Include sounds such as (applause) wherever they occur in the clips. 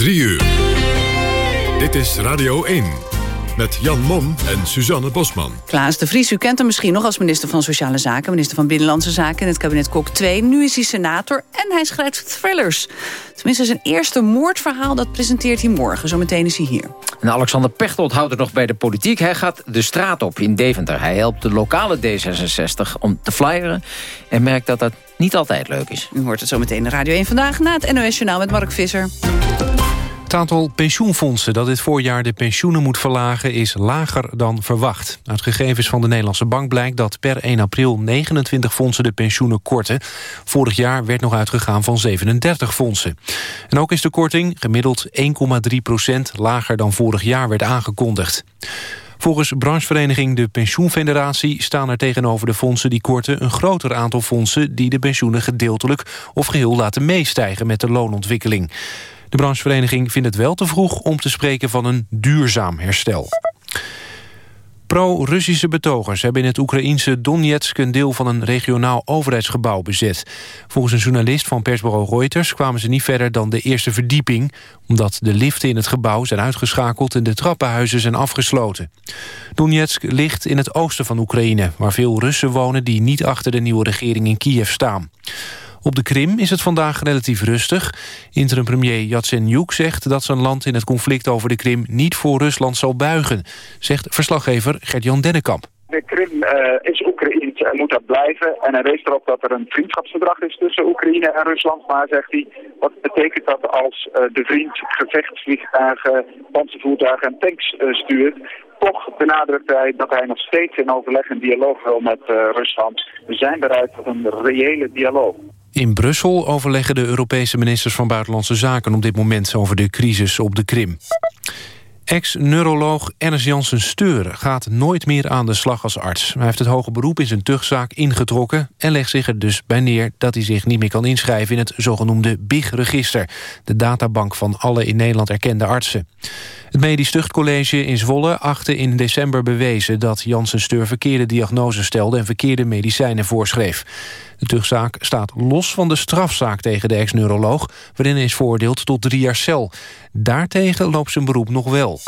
3 uur. Dit is Radio 1. Met Jan Mom en Suzanne Bosman. Klaas de Vries, u kent hem misschien nog als minister van Sociale Zaken... minister van Binnenlandse Zaken in het kabinet Kok 2. Nu is hij senator en hij schrijft thrillers. Tenminste, zijn eerste moordverhaal dat presenteert hij morgen. Zometeen is hij hier. En Alexander Pechtold houdt het nog bij de politiek. Hij gaat de straat op in Deventer. Hij helpt de lokale D66 om te flyeren... en merkt dat dat niet altijd leuk is. U hoort het zometeen in Radio 1 vandaag... na het NOS Journaal met Mark Visser. Het aantal pensioenfondsen dat dit voorjaar de pensioenen moet verlagen... is lager dan verwacht. Uit gegevens van de Nederlandse Bank blijkt dat per 1 april... 29 fondsen de pensioenen korten. Vorig jaar werd nog uitgegaan van 37 fondsen. En ook is de korting gemiddeld 1,3 procent... lager dan vorig jaar werd aangekondigd. Volgens branchevereniging de Pensioenfederatie staan er tegenover de fondsen die korten een groter aantal fondsen die de pensioenen gedeeltelijk of geheel laten meestijgen met de loonontwikkeling. De branchevereniging vindt het wel te vroeg om te spreken van een duurzaam herstel. Pro-Russische betogers hebben in het Oekraïense Donetsk... een deel van een regionaal overheidsgebouw bezet. Volgens een journalist van persbureau Reuters... kwamen ze niet verder dan de eerste verdieping... omdat de liften in het gebouw zijn uitgeschakeld... en de trappenhuizen zijn afgesloten. Donetsk ligt in het oosten van Oekraïne... waar veel Russen wonen die niet achter de nieuwe regering in Kiev staan. Op de Krim is het vandaag relatief rustig. Interim-premier Yatsenyuk zegt dat zijn land in het conflict over de Krim... niet voor Rusland zal buigen, zegt verslaggever Gert-Jan Dennekamp. De Krim uh, is Oekraïens en moet dat blijven. En hij wees erop dat er een vriendschapsverdrag is tussen Oekraïne en Rusland. Maar zegt hij, wat betekent dat als uh, de vriend gevechtsvliegtuigen, panzervoertuigen en tanks uh, stuurt? Toch benadrukt hij dat hij nog steeds in overleg en dialoog wil met Rusland. We zijn bereid tot een reële dialoog. In Brussel overleggen de Europese ministers van Buitenlandse Zaken... op dit moment over de crisis op de Krim. Ex-neuroloog Ernst Janssen Steur gaat nooit meer aan de slag als arts. Hij heeft het hoge beroep in zijn tuchtzaak ingetrokken... en legt zich er dus bij neer dat hij zich niet meer kan inschrijven... in het zogenoemde BIG-register, de databank van alle in Nederland erkende artsen. Het Medisch Tuchtcollege in Zwolle achtte in december bewezen... dat Janssen Steur verkeerde diagnoses stelde en verkeerde medicijnen voorschreef. De tuchtzaak staat los van de strafzaak tegen de ex-neuroloog... waarin hij is veroordeeld tot drie jaar cel. Daartegen loopt zijn beroep nog wel.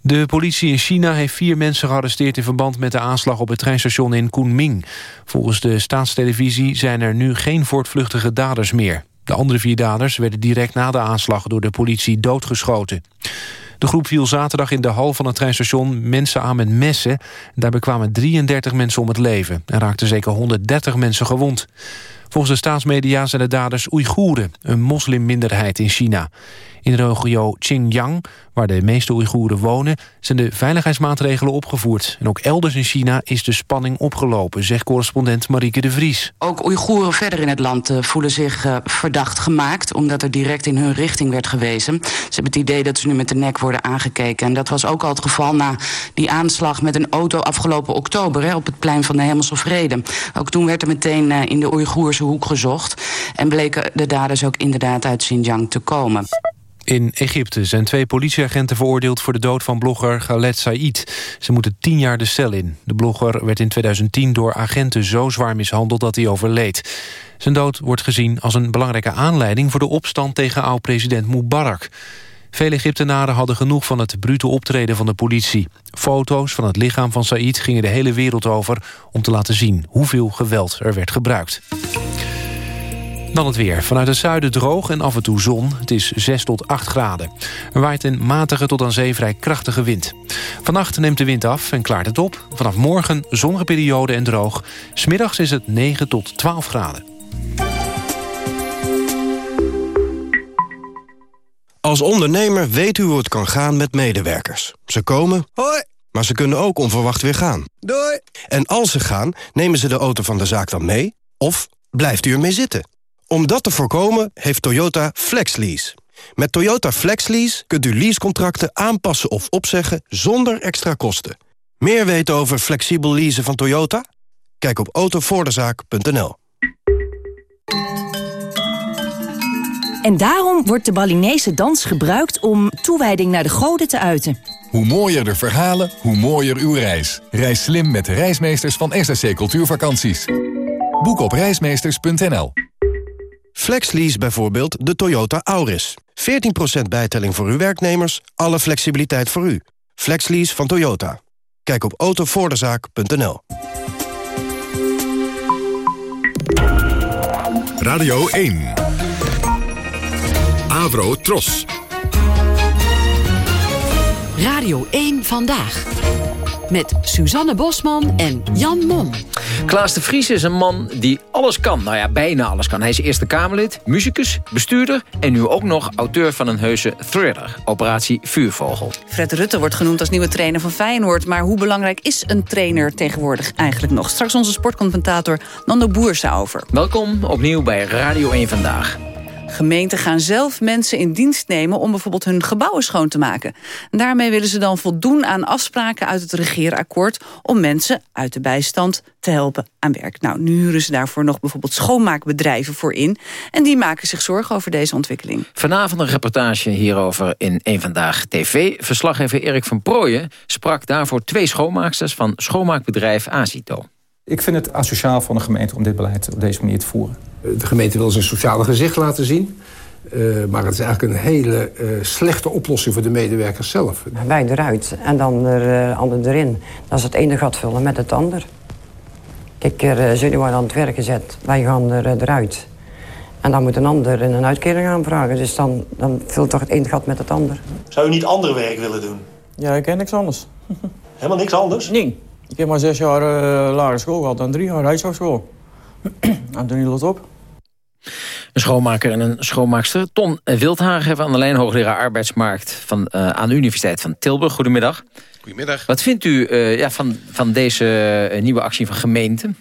De politie in China heeft vier mensen gearresteerd... in verband met de aanslag op het treinstation in Kunming. Volgens de staatstelevisie zijn er nu geen voortvluchtige daders meer. De andere vier daders werden direct na de aanslag... door de politie doodgeschoten. De groep viel zaterdag in de hal van het treinstation mensen aan met messen. Daarbij kwamen 33 mensen om het leven en raakten zeker 130 mensen gewond. Volgens de staatsmedia zijn de daders Oeigoeren, een moslimminderheid in China. In de regio Xinjiang, waar de meeste Oeigoeren wonen... zijn de veiligheidsmaatregelen opgevoerd. En ook elders in China is de spanning opgelopen... zegt correspondent Marieke de Vries. Ook Oeigoeren verder in het land uh, voelen zich uh, verdacht gemaakt... omdat er direct in hun richting werd gewezen. Ze hebben het idee dat ze nu met de nek worden aangekeken. En dat was ook al het geval na die aanslag met een auto afgelopen oktober... Op het plein van de Hemelse Vrede. Ook toen werd er meteen uh, in de Oeigoerse hoek gezocht... en bleken de daders ook inderdaad uit Xinjiang te komen. In Egypte zijn twee politieagenten veroordeeld voor de dood van blogger Khaled Said. Ze moeten tien jaar de cel in. De blogger werd in 2010 door agenten zo zwaar mishandeld dat hij overleed. Zijn dood wordt gezien als een belangrijke aanleiding voor de opstand tegen oud-president Mubarak. Veel Egyptenaren hadden genoeg van het brute optreden van de politie. Foto's van het lichaam van Said gingen de hele wereld over... om te laten zien hoeveel geweld er werd gebruikt. Dan het weer. Vanuit het zuiden droog en af en toe zon. Het is 6 tot 8 graden. Er waait een matige tot aan zee vrij krachtige wind. Vannacht neemt de wind af en klaart het op. Vanaf morgen zonnige periode en droog. Smiddags is het 9 tot 12 graden. Als ondernemer weet u hoe het kan gaan met medewerkers. Ze komen, hoi, maar ze kunnen ook onverwacht weer gaan. Doei. En als ze gaan, nemen ze de auto van de zaak dan mee? Of blijft u ermee zitten? Om dat te voorkomen heeft Toyota FlexLease. Met Toyota FlexLease kunt u leasecontracten aanpassen of opzeggen zonder extra kosten. Meer weten over flexibel leasen van Toyota? Kijk op autovoordezaak.nl. En daarom wordt de Balinese dans gebruikt om toewijding naar de goden te uiten. Hoe mooier de verhalen, hoe mooier uw reis. Reis slim met de reismeesters van SSC Cultuurvakanties. Boek op reismeesters.nl. FlexLease bijvoorbeeld de Toyota Auris. 14% bijtelling voor uw werknemers, alle flexibiliteit voor u. Flexlease van Toyota. Kijk op autovoordezaak.nl. Radio 1. Avro Tros. Radio 1 Vandaag. Met Suzanne Bosman en Jan Mom. Klaas de Vries is een man die alles kan. Nou ja, bijna alles kan. Hij is Eerste Kamerlid, muzikus, bestuurder... en nu ook nog auteur van een heuse thriller. Operatie Vuurvogel. Fred Rutte wordt genoemd als nieuwe trainer van Feyenoord... maar hoe belangrijk is een trainer tegenwoordig eigenlijk nog? Straks onze sportcommentator Nando Boerse over. Welkom opnieuw bij Radio 1 Vandaag. Gemeenten gaan zelf mensen in dienst nemen om bijvoorbeeld hun gebouwen schoon te maken. En daarmee willen ze dan voldoen aan afspraken uit het regeerakkoord om mensen uit de bijstand te helpen aan werk. Nou, nu huren ze daarvoor nog bijvoorbeeld schoonmaakbedrijven voor in. En die maken zich zorgen over deze ontwikkeling. Vanavond een reportage hierover in een Vandaag TV. Verslaggever Erik van Prooijen sprak daarvoor twee schoonmaaksters van schoonmaakbedrijf Azito. Ik vind het asociaal van de gemeente om dit beleid op deze manier te voeren. De gemeente wil zijn sociale gezicht laten zien. Uh, maar het is eigenlijk een hele uh, slechte oplossing voor de medewerkers zelf. Wij eruit en dan er uh, ander erin. Dat is het ene gat vullen met het ander. Kijk, er zijn nu aan het werk gezet. Wij gaan er, eruit. En dan moet een ander een uitkering aanvragen. Dus dan, dan vult toch het ene gat met het ander. Zou u niet ander werk willen doen? Ja, ik ken niks anders. (laughs) Helemaal niks anders? Nee. Ik heb maar zes jaar uh, lagere school gehad en drie jaar huishoudschool. (clears throat) en toen hield het op. Een schoonmaker en een schoonmaakster. Ton Wildhagen hebben aan de lijn hoogleraar arbeidsmarkt van, uh, aan de Universiteit van Tilburg. Goedemiddag. Goedemiddag. Wat vindt u uh, ja, van, van deze nieuwe actie van gemeenten?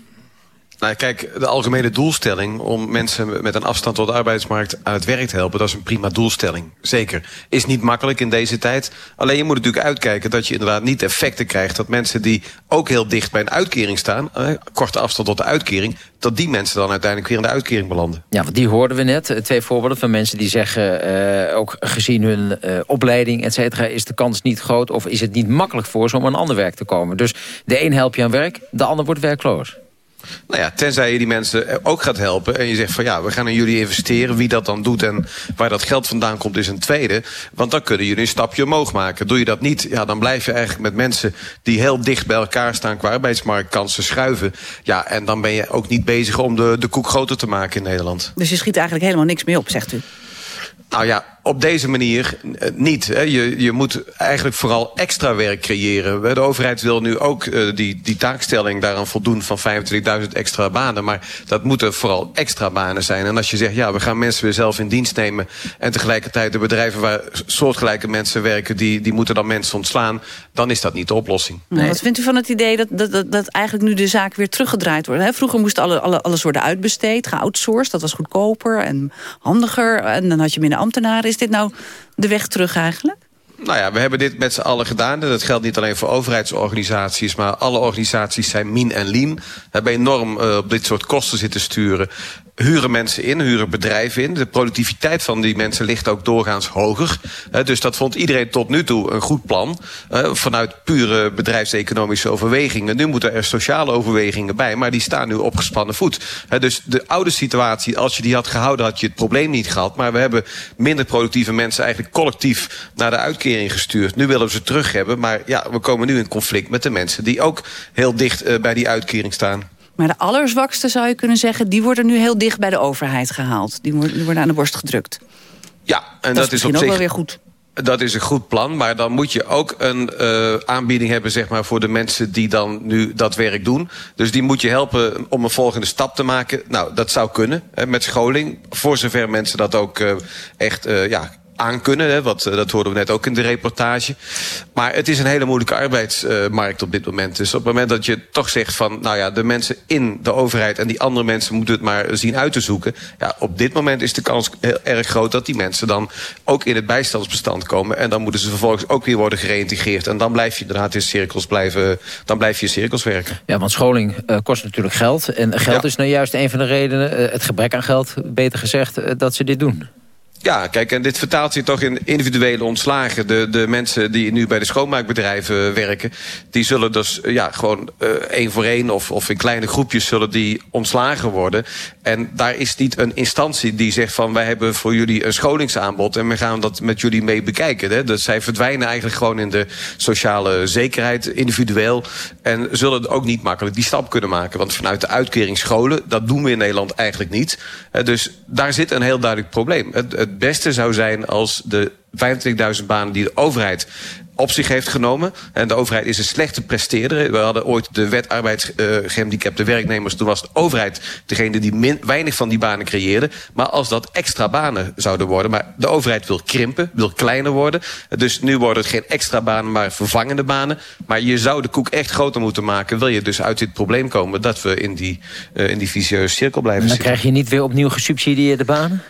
Nou, kijk, de algemene doelstelling om mensen met een afstand tot de arbeidsmarkt aan het werk te helpen, dat is een prima doelstelling. Zeker. Is niet makkelijk in deze tijd. Alleen je moet natuurlijk uitkijken dat je inderdaad niet effecten krijgt dat mensen die ook heel dicht bij een uitkering staan, eh, korte afstand tot de uitkering, dat die mensen dan uiteindelijk weer in de uitkering belanden. Ja, want die hoorden we net. Twee voorbeelden van mensen die zeggen, uh, ook gezien hun uh, opleiding, et cetera, is de kans niet groot of is het niet makkelijk voor ze om aan ander werk te komen. Dus de een help je aan werk, de ander wordt werkloos. Nou ja, tenzij je die mensen ook gaat helpen... en je zegt van ja, we gaan in jullie investeren. Wie dat dan doet en waar dat geld vandaan komt is een tweede. Want dan kunnen jullie een stapje omhoog maken. Doe je dat niet, ja, dan blijf je eigenlijk met mensen... die heel dicht bij elkaar staan qua arbeidsmarktkansen schuiven. Ja, en dan ben je ook niet bezig om de, de koek groter te maken in Nederland. Dus je schiet eigenlijk helemaal niks meer op, zegt u? Nou ja, op deze manier uh, niet. Hè. Je, je moet eigenlijk vooral extra werk creëren. De overheid wil nu ook uh, die, die taakstelling daaraan voldoen van 25.000 extra banen. Maar dat moeten vooral extra banen zijn. En als je zegt, ja, we gaan mensen weer zelf in dienst nemen... en tegelijkertijd de bedrijven waar soortgelijke mensen werken... die, die moeten dan mensen ontslaan, dan is dat niet de oplossing. Nee. Wat vindt u van het idee dat, dat, dat, dat eigenlijk nu de zaak weer teruggedraaid wordt? Hè? Vroeger moest alle, alle, alles worden uitbesteed, geoutsourced. Dat was goedkoper en handiger. En dan had je minder ambtenaren. Is dit nou de weg terug eigenlijk? Nou ja, we hebben dit met z'n allen gedaan. Dat geldt niet alleen voor overheidsorganisaties... maar alle organisaties zijn min en lean. Hebben enorm uh, op dit soort kosten zitten sturen huren mensen in, huren bedrijven in. De productiviteit van die mensen ligt ook doorgaans hoger. dus dat vond iedereen tot nu toe een goed plan. vanuit pure bedrijfseconomische overwegingen. Nu moeten er sociale overwegingen bij, maar die staan nu op gespannen voet. dus de oude situatie, als je die had gehouden, had je het probleem niet gehad. Maar we hebben minder productieve mensen eigenlijk collectief naar de uitkering gestuurd. Nu willen we ze terug hebben, maar ja, we komen nu in conflict met de mensen die ook heel dicht uh, bij die uitkering staan. Maar de allerzwakste zou je kunnen zeggen... die worden nu heel dicht bij de overheid gehaald. Die worden, aan de borst gedrukt. Ja, en dat, dat is, is op zich ook wel weer goed. Dat is een goed plan, maar dan moet je ook een uh, aanbieding hebben zeg maar, voor de mensen die dan nu dat werk doen. Dus die moet je helpen om een volgende stap te maken. Nou, dat zou kunnen hè, met scholing. Voor zover mensen dat ook uh, echt uh, ja, aankunnen. Hè, wat, dat hoorden we net ook in de reportage. Maar het is een hele moeilijke arbeidsmarkt op dit moment. Dus op het moment dat je toch zegt van... nou ja, de mensen in de overheid en die andere mensen moeten het maar zien uit te zoeken. Ja, op dit moment is de kans heel erg groot dat die mensen dan ook in het bijstandsbestand komen. En dan moeten ze vervolgens ook weer worden gereïntegreerd. En dan blijf je inderdaad in cirkels blijven, dan blijf je in cirkels werken. Ja, want scholing uh, kost natuurlijk geld. En geld ja. is nou juist een van de redenen, uh, het gebrek aan geld, beter gezegd, uh, dat ze dit doen. Ja, kijk, en dit vertaalt zich toch in individuele ontslagen. De, de mensen die nu bij de schoonmaakbedrijven werken... die zullen dus ja, gewoon uh, één voor één of, of in kleine groepjes zullen die ontslagen worden. En daar is niet een instantie die zegt van... wij hebben voor jullie een scholingsaanbod en we gaan dat met jullie mee bekijken. Hè. Zij verdwijnen eigenlijk gewoon in de sociale zekerheid, individueel... en zullen ook niet makkelijk die stap kunnen maken. Want vanuit de uitkering scholen, dat doen we in Nederland eigenlijk niet. Dus daar zit een heel duidelijk probleem. Het, het beste zou zijn als de 25.000 banen die de overheid op zich heeft genomen. En de overheid is een slechte presteerder. We hadden ooit de wet arbeidsgehandicapte werknemers. Toen was de overheid degene die min, weinig van die banen creëerde. Maar als dat extra banen zouden worden. Maar de overheid wil krimpen, wil kleiner worden. Dus nu worden het geen extra banen, maar vervangende banen. Maar je zou de koek echt groter moeten maken. Wil je dus uit dit probleem komen dat we in die, uh, in die vicieuze cirkel blijven zitten. Dan krijg je niet weer opnieuw gesubsidieerde banen?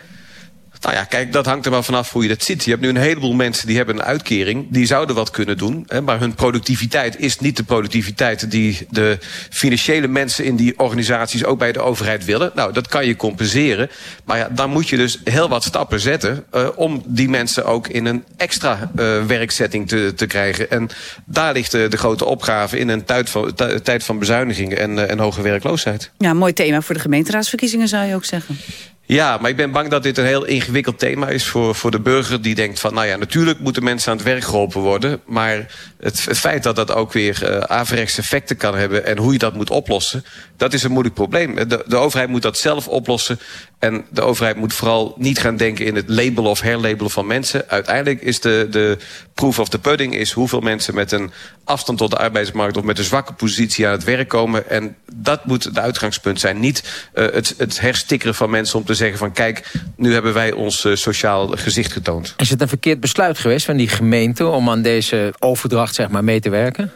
Nou ja, kijk, dat hangt er wel vanaf hoe je dat ziet. Je hebt nu een heleboel mensen die hebben een uitkering. Die zouden wat kunnen doen. Hè, maar hun productiviteit is niet de productiviteit... die de financiële mensen in die organisaties ook bij de overheid willen. Nou, dat kan je compenseren. Maar ja, dan moet je dus heel wat stappen zetten... Uh, om die mensen ook in een extra uh, werkzetting te, te krijgen. En daar ligt de, de grote opgave in een tijd van, tijd van bezuinigingen en, uh, en hoge werkloosheid. Ja, mooi thema voor de gemeenteraadsverkiezingen zou je ook zeggen. Ja, maar ik ben bang dat dit een heel ingewikkeld thema is voor, voor de burger die denkt van, nou ja, natuurlijk moeten mensen aan het werk geholpen worden, maar het, het feit dat dat ook weer uh, averechts effecten kan hebben en hoe je dat moet oplossen, dat is een moeilijk probleem. De, de overheid moet dat zelf oplossen en de overheid moet vooral niet gaan denken in het labelen of herlabelen van mensen. Uiteindelijk is de, de proof of the pudding is hoeveel mensen met een afstand tot de arbeidsmarkt of met een zwakke positie aan het werk komen. En dat moet het uitgangspunt zijn. Niet uh, het, het herstikkeren van mensen om te zeggen van kijk, nu hebben wij ons uh, sociaal gezicht getoond. Is het een verkeerd besluit geweest van die gemeente om aan deze overdracht zeg maar, mee te werken?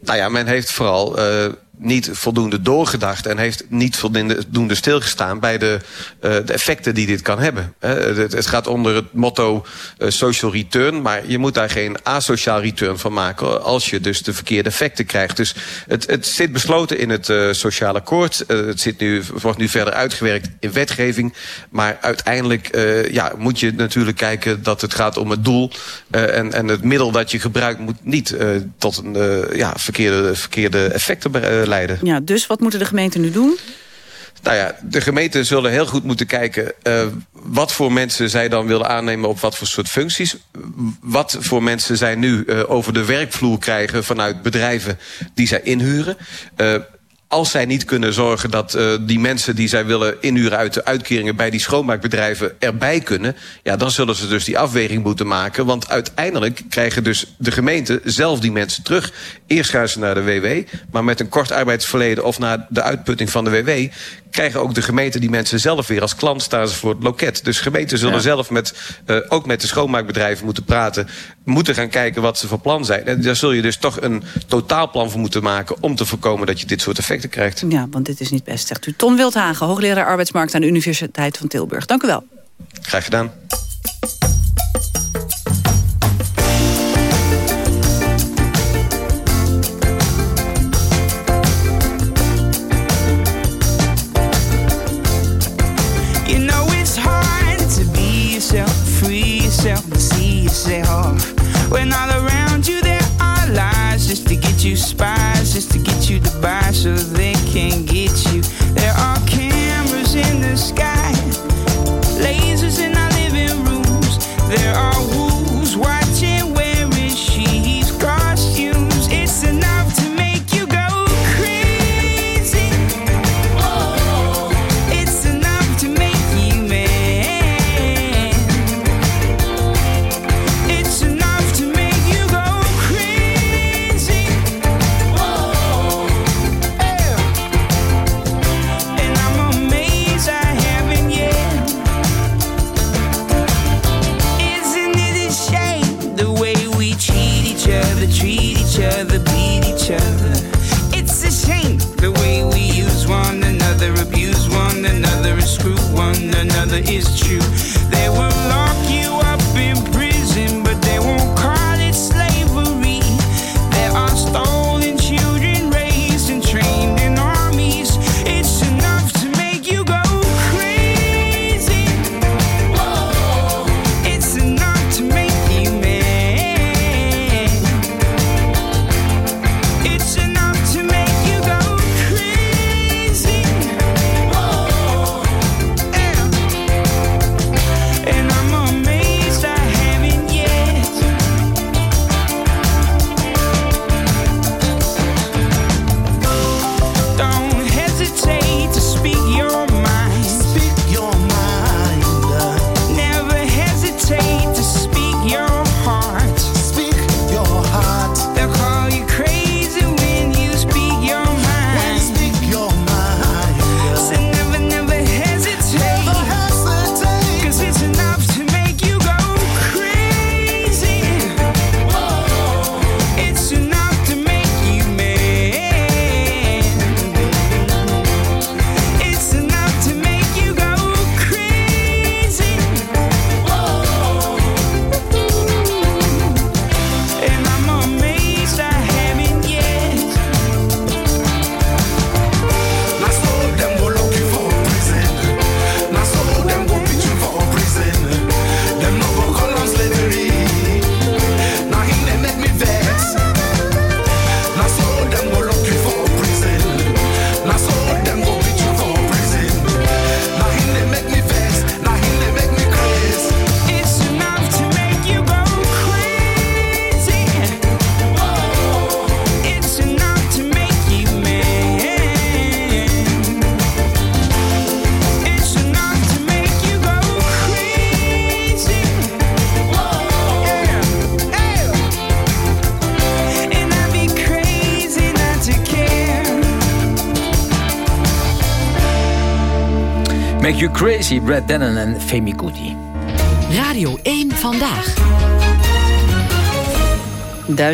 Nou ja, men heeft vooral uh, niet voldoende doorgedacht... en heeft niet voldoende stilgestaan bij de, uh, de effecten die dit kan hebben. Het, het, gaat onder het motto uh, social return... maar je moet daar geen asociaal return van maken... als je dus de verkeerde effecten krijgt. Dus het, het zit besloten in het sociale akkoord. het zit nu, wordt nu verder uitgewerkt in wetgeving. Maar uiteindelijk ja, moet je natuurlijk kijken dat het gaat om het doel... en, en het middel dat je gebruikt moet niet tot een ja, verkeerde, verkeerde effecten leiden. Ja, dus wat moeten de gemeenten nu doen? Nou ja, de gemeenten zullen heel goed moeten kijken... Uh, wat voor mensen zij dan willen aannemen op wat voor soort functies. Wat voor mensen zij nu uh, over de werkvloer krijgen vanuit bedrijven die zij inhuren. Uh, als zij niet kunnen zorgen dat uh, die mensen die zij willen inhuren uit de uitkeringen bij die schoonmaakbedrijven erbij kunnen, ja, dan zullen ze dus die afweging moeten maken. Want uiteindelijk krijgen dus de gemeenten zelf die mensen terug. Eerst gaan ze naar de WW, maar met een kort arbeidsverleden of naar de uitputting van de WW krijgen ook de gemeenten die mensen zelf weer als klant staan ze voor het loket. Dus gemeenten zullen ja. zelf met, uh, ook met de schoonmaakbedrijven moeten praten. Moeten gaan kijken wat ze van plan zijn. En daar zul je dus toch een totaalplan voor moeten maken... om te voorkomen dat je dit soort effecten krijgt. Ja, want dit is niet best, zegt u. Ton Wildhagen, hoogleraar arbeidsmarkt aan de Universiteit van Tilburg. Dank u wel. Graag gedaan. You Crazy, Brad Dennen en Femi Kuti.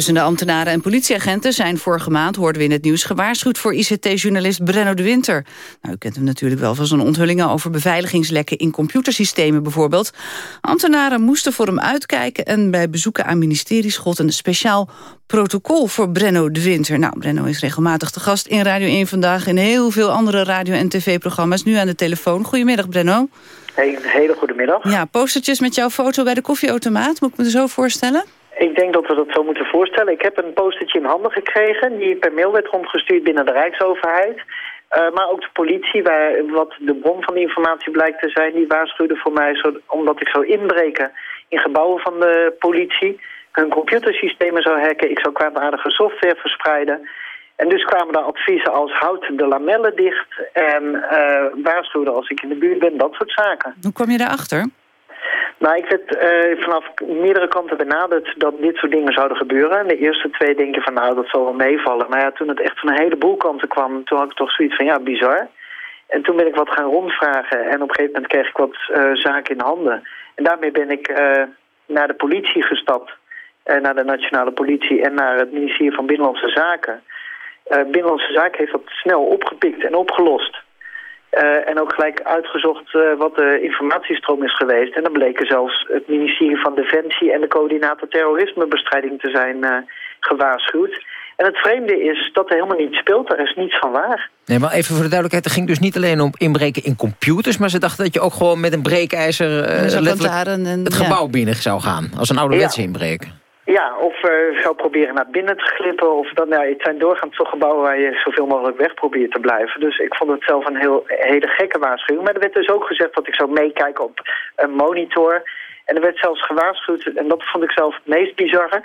Duizenden ambtenaren en politieagenten zijn vorige maand, hoorden we in het nieuws, gewaarschuwd voor ICT-journalist Brenno de Winter. Nou, u kent hem natuurlijk wel van zijn onthullingen over beveiligingslekken in computersystemen bijvoorbeeld. Ambtenaren moesten voor hem uitkijken en bij bezoeken aan ministeries gold een speciaal protocol voor Brenno de Winter. Nou, Brenno is regelmatig te gast in Radio 1 Vandaag en heel veel andere radio- en tv-programma's. Nu aan de telefoon. Goedemiddag, Brenno. Hey, een hele goede middag. Ja, postertjes met jouw foto bij de koffieautomaat, moet ik me zo voorstellen? Ik denk dat we dat zo moeten voorstellen. Ik heb een postertje in handen gekregen die per mail werd rondgestuurd binnen de Rijksoverheid. Uh, maar ook de politie, waar, wat de bron van de informatie blijkt te zijn, die waarschuwde voor mij zo, omdat ik zou inbreken in gebouwen van de politie, hun computersystemen zou hacken, ik zou kwaadaardige software verspreiden. En dus kwamen daar adviezen als houd de lamellen dicht en uh, waarschuwde als ik in de buurt ben, dat soort zaken. Hoe kwam je daarachter? Nou, ik werd uh, vanaf meerdere kanten benaderd dat dit soort dingen zouden gebeuren. En de eerste twee denken van nou, dat zal wel meevallen. Maar ja, toen het echt van een heleboel kanten kwam, toen had ik toch zoiets van ja, bizar. En toen ben ik wat gaan rondvragen en op een gegeven moment kreeg ik wat uh, zaken in handen. En daarmee ben ik uh, naar de politie gestapt, naar de nationale politie en naar het ministerie van Binnenlandse Zaken. Binnenlandse Zaken heeft dat snel opgepikt en opgelost. Uh, en ook gelijk uitgezocht uh, wat de informatiestroom is geweest. En dan bleken zelfs het ministerie van Defensie en de coördinator terrorismebestrijding te zijn uh, gewaarschuwd. En het vreemde is dat er helemaal niets speelt, er is niets van waar. Nee, maar even voor de duidelijkheid, er ging dus niet alleen om inbreken in computers... maar ze dachten dat je ook gewoon met een breekijzer letterlijk en, het gebouw binnen zou gaan. Als een ouderwetse ja. inbreken. Ja, of uh, zou proberen naar binnen te glippen. Of dan, nou, het zijn doorgaans toch gebouwen waar je zoveel mogelijk weg probeert te blijven. Dus ik vond het zelf een heel, hele gekke waarschuwing. Maar er werd dus ook gezegd dat ik zou meekijken op een monitor. En er werd zelfs gewaarschuwd, en dat vond ik zelf het meest bizarre...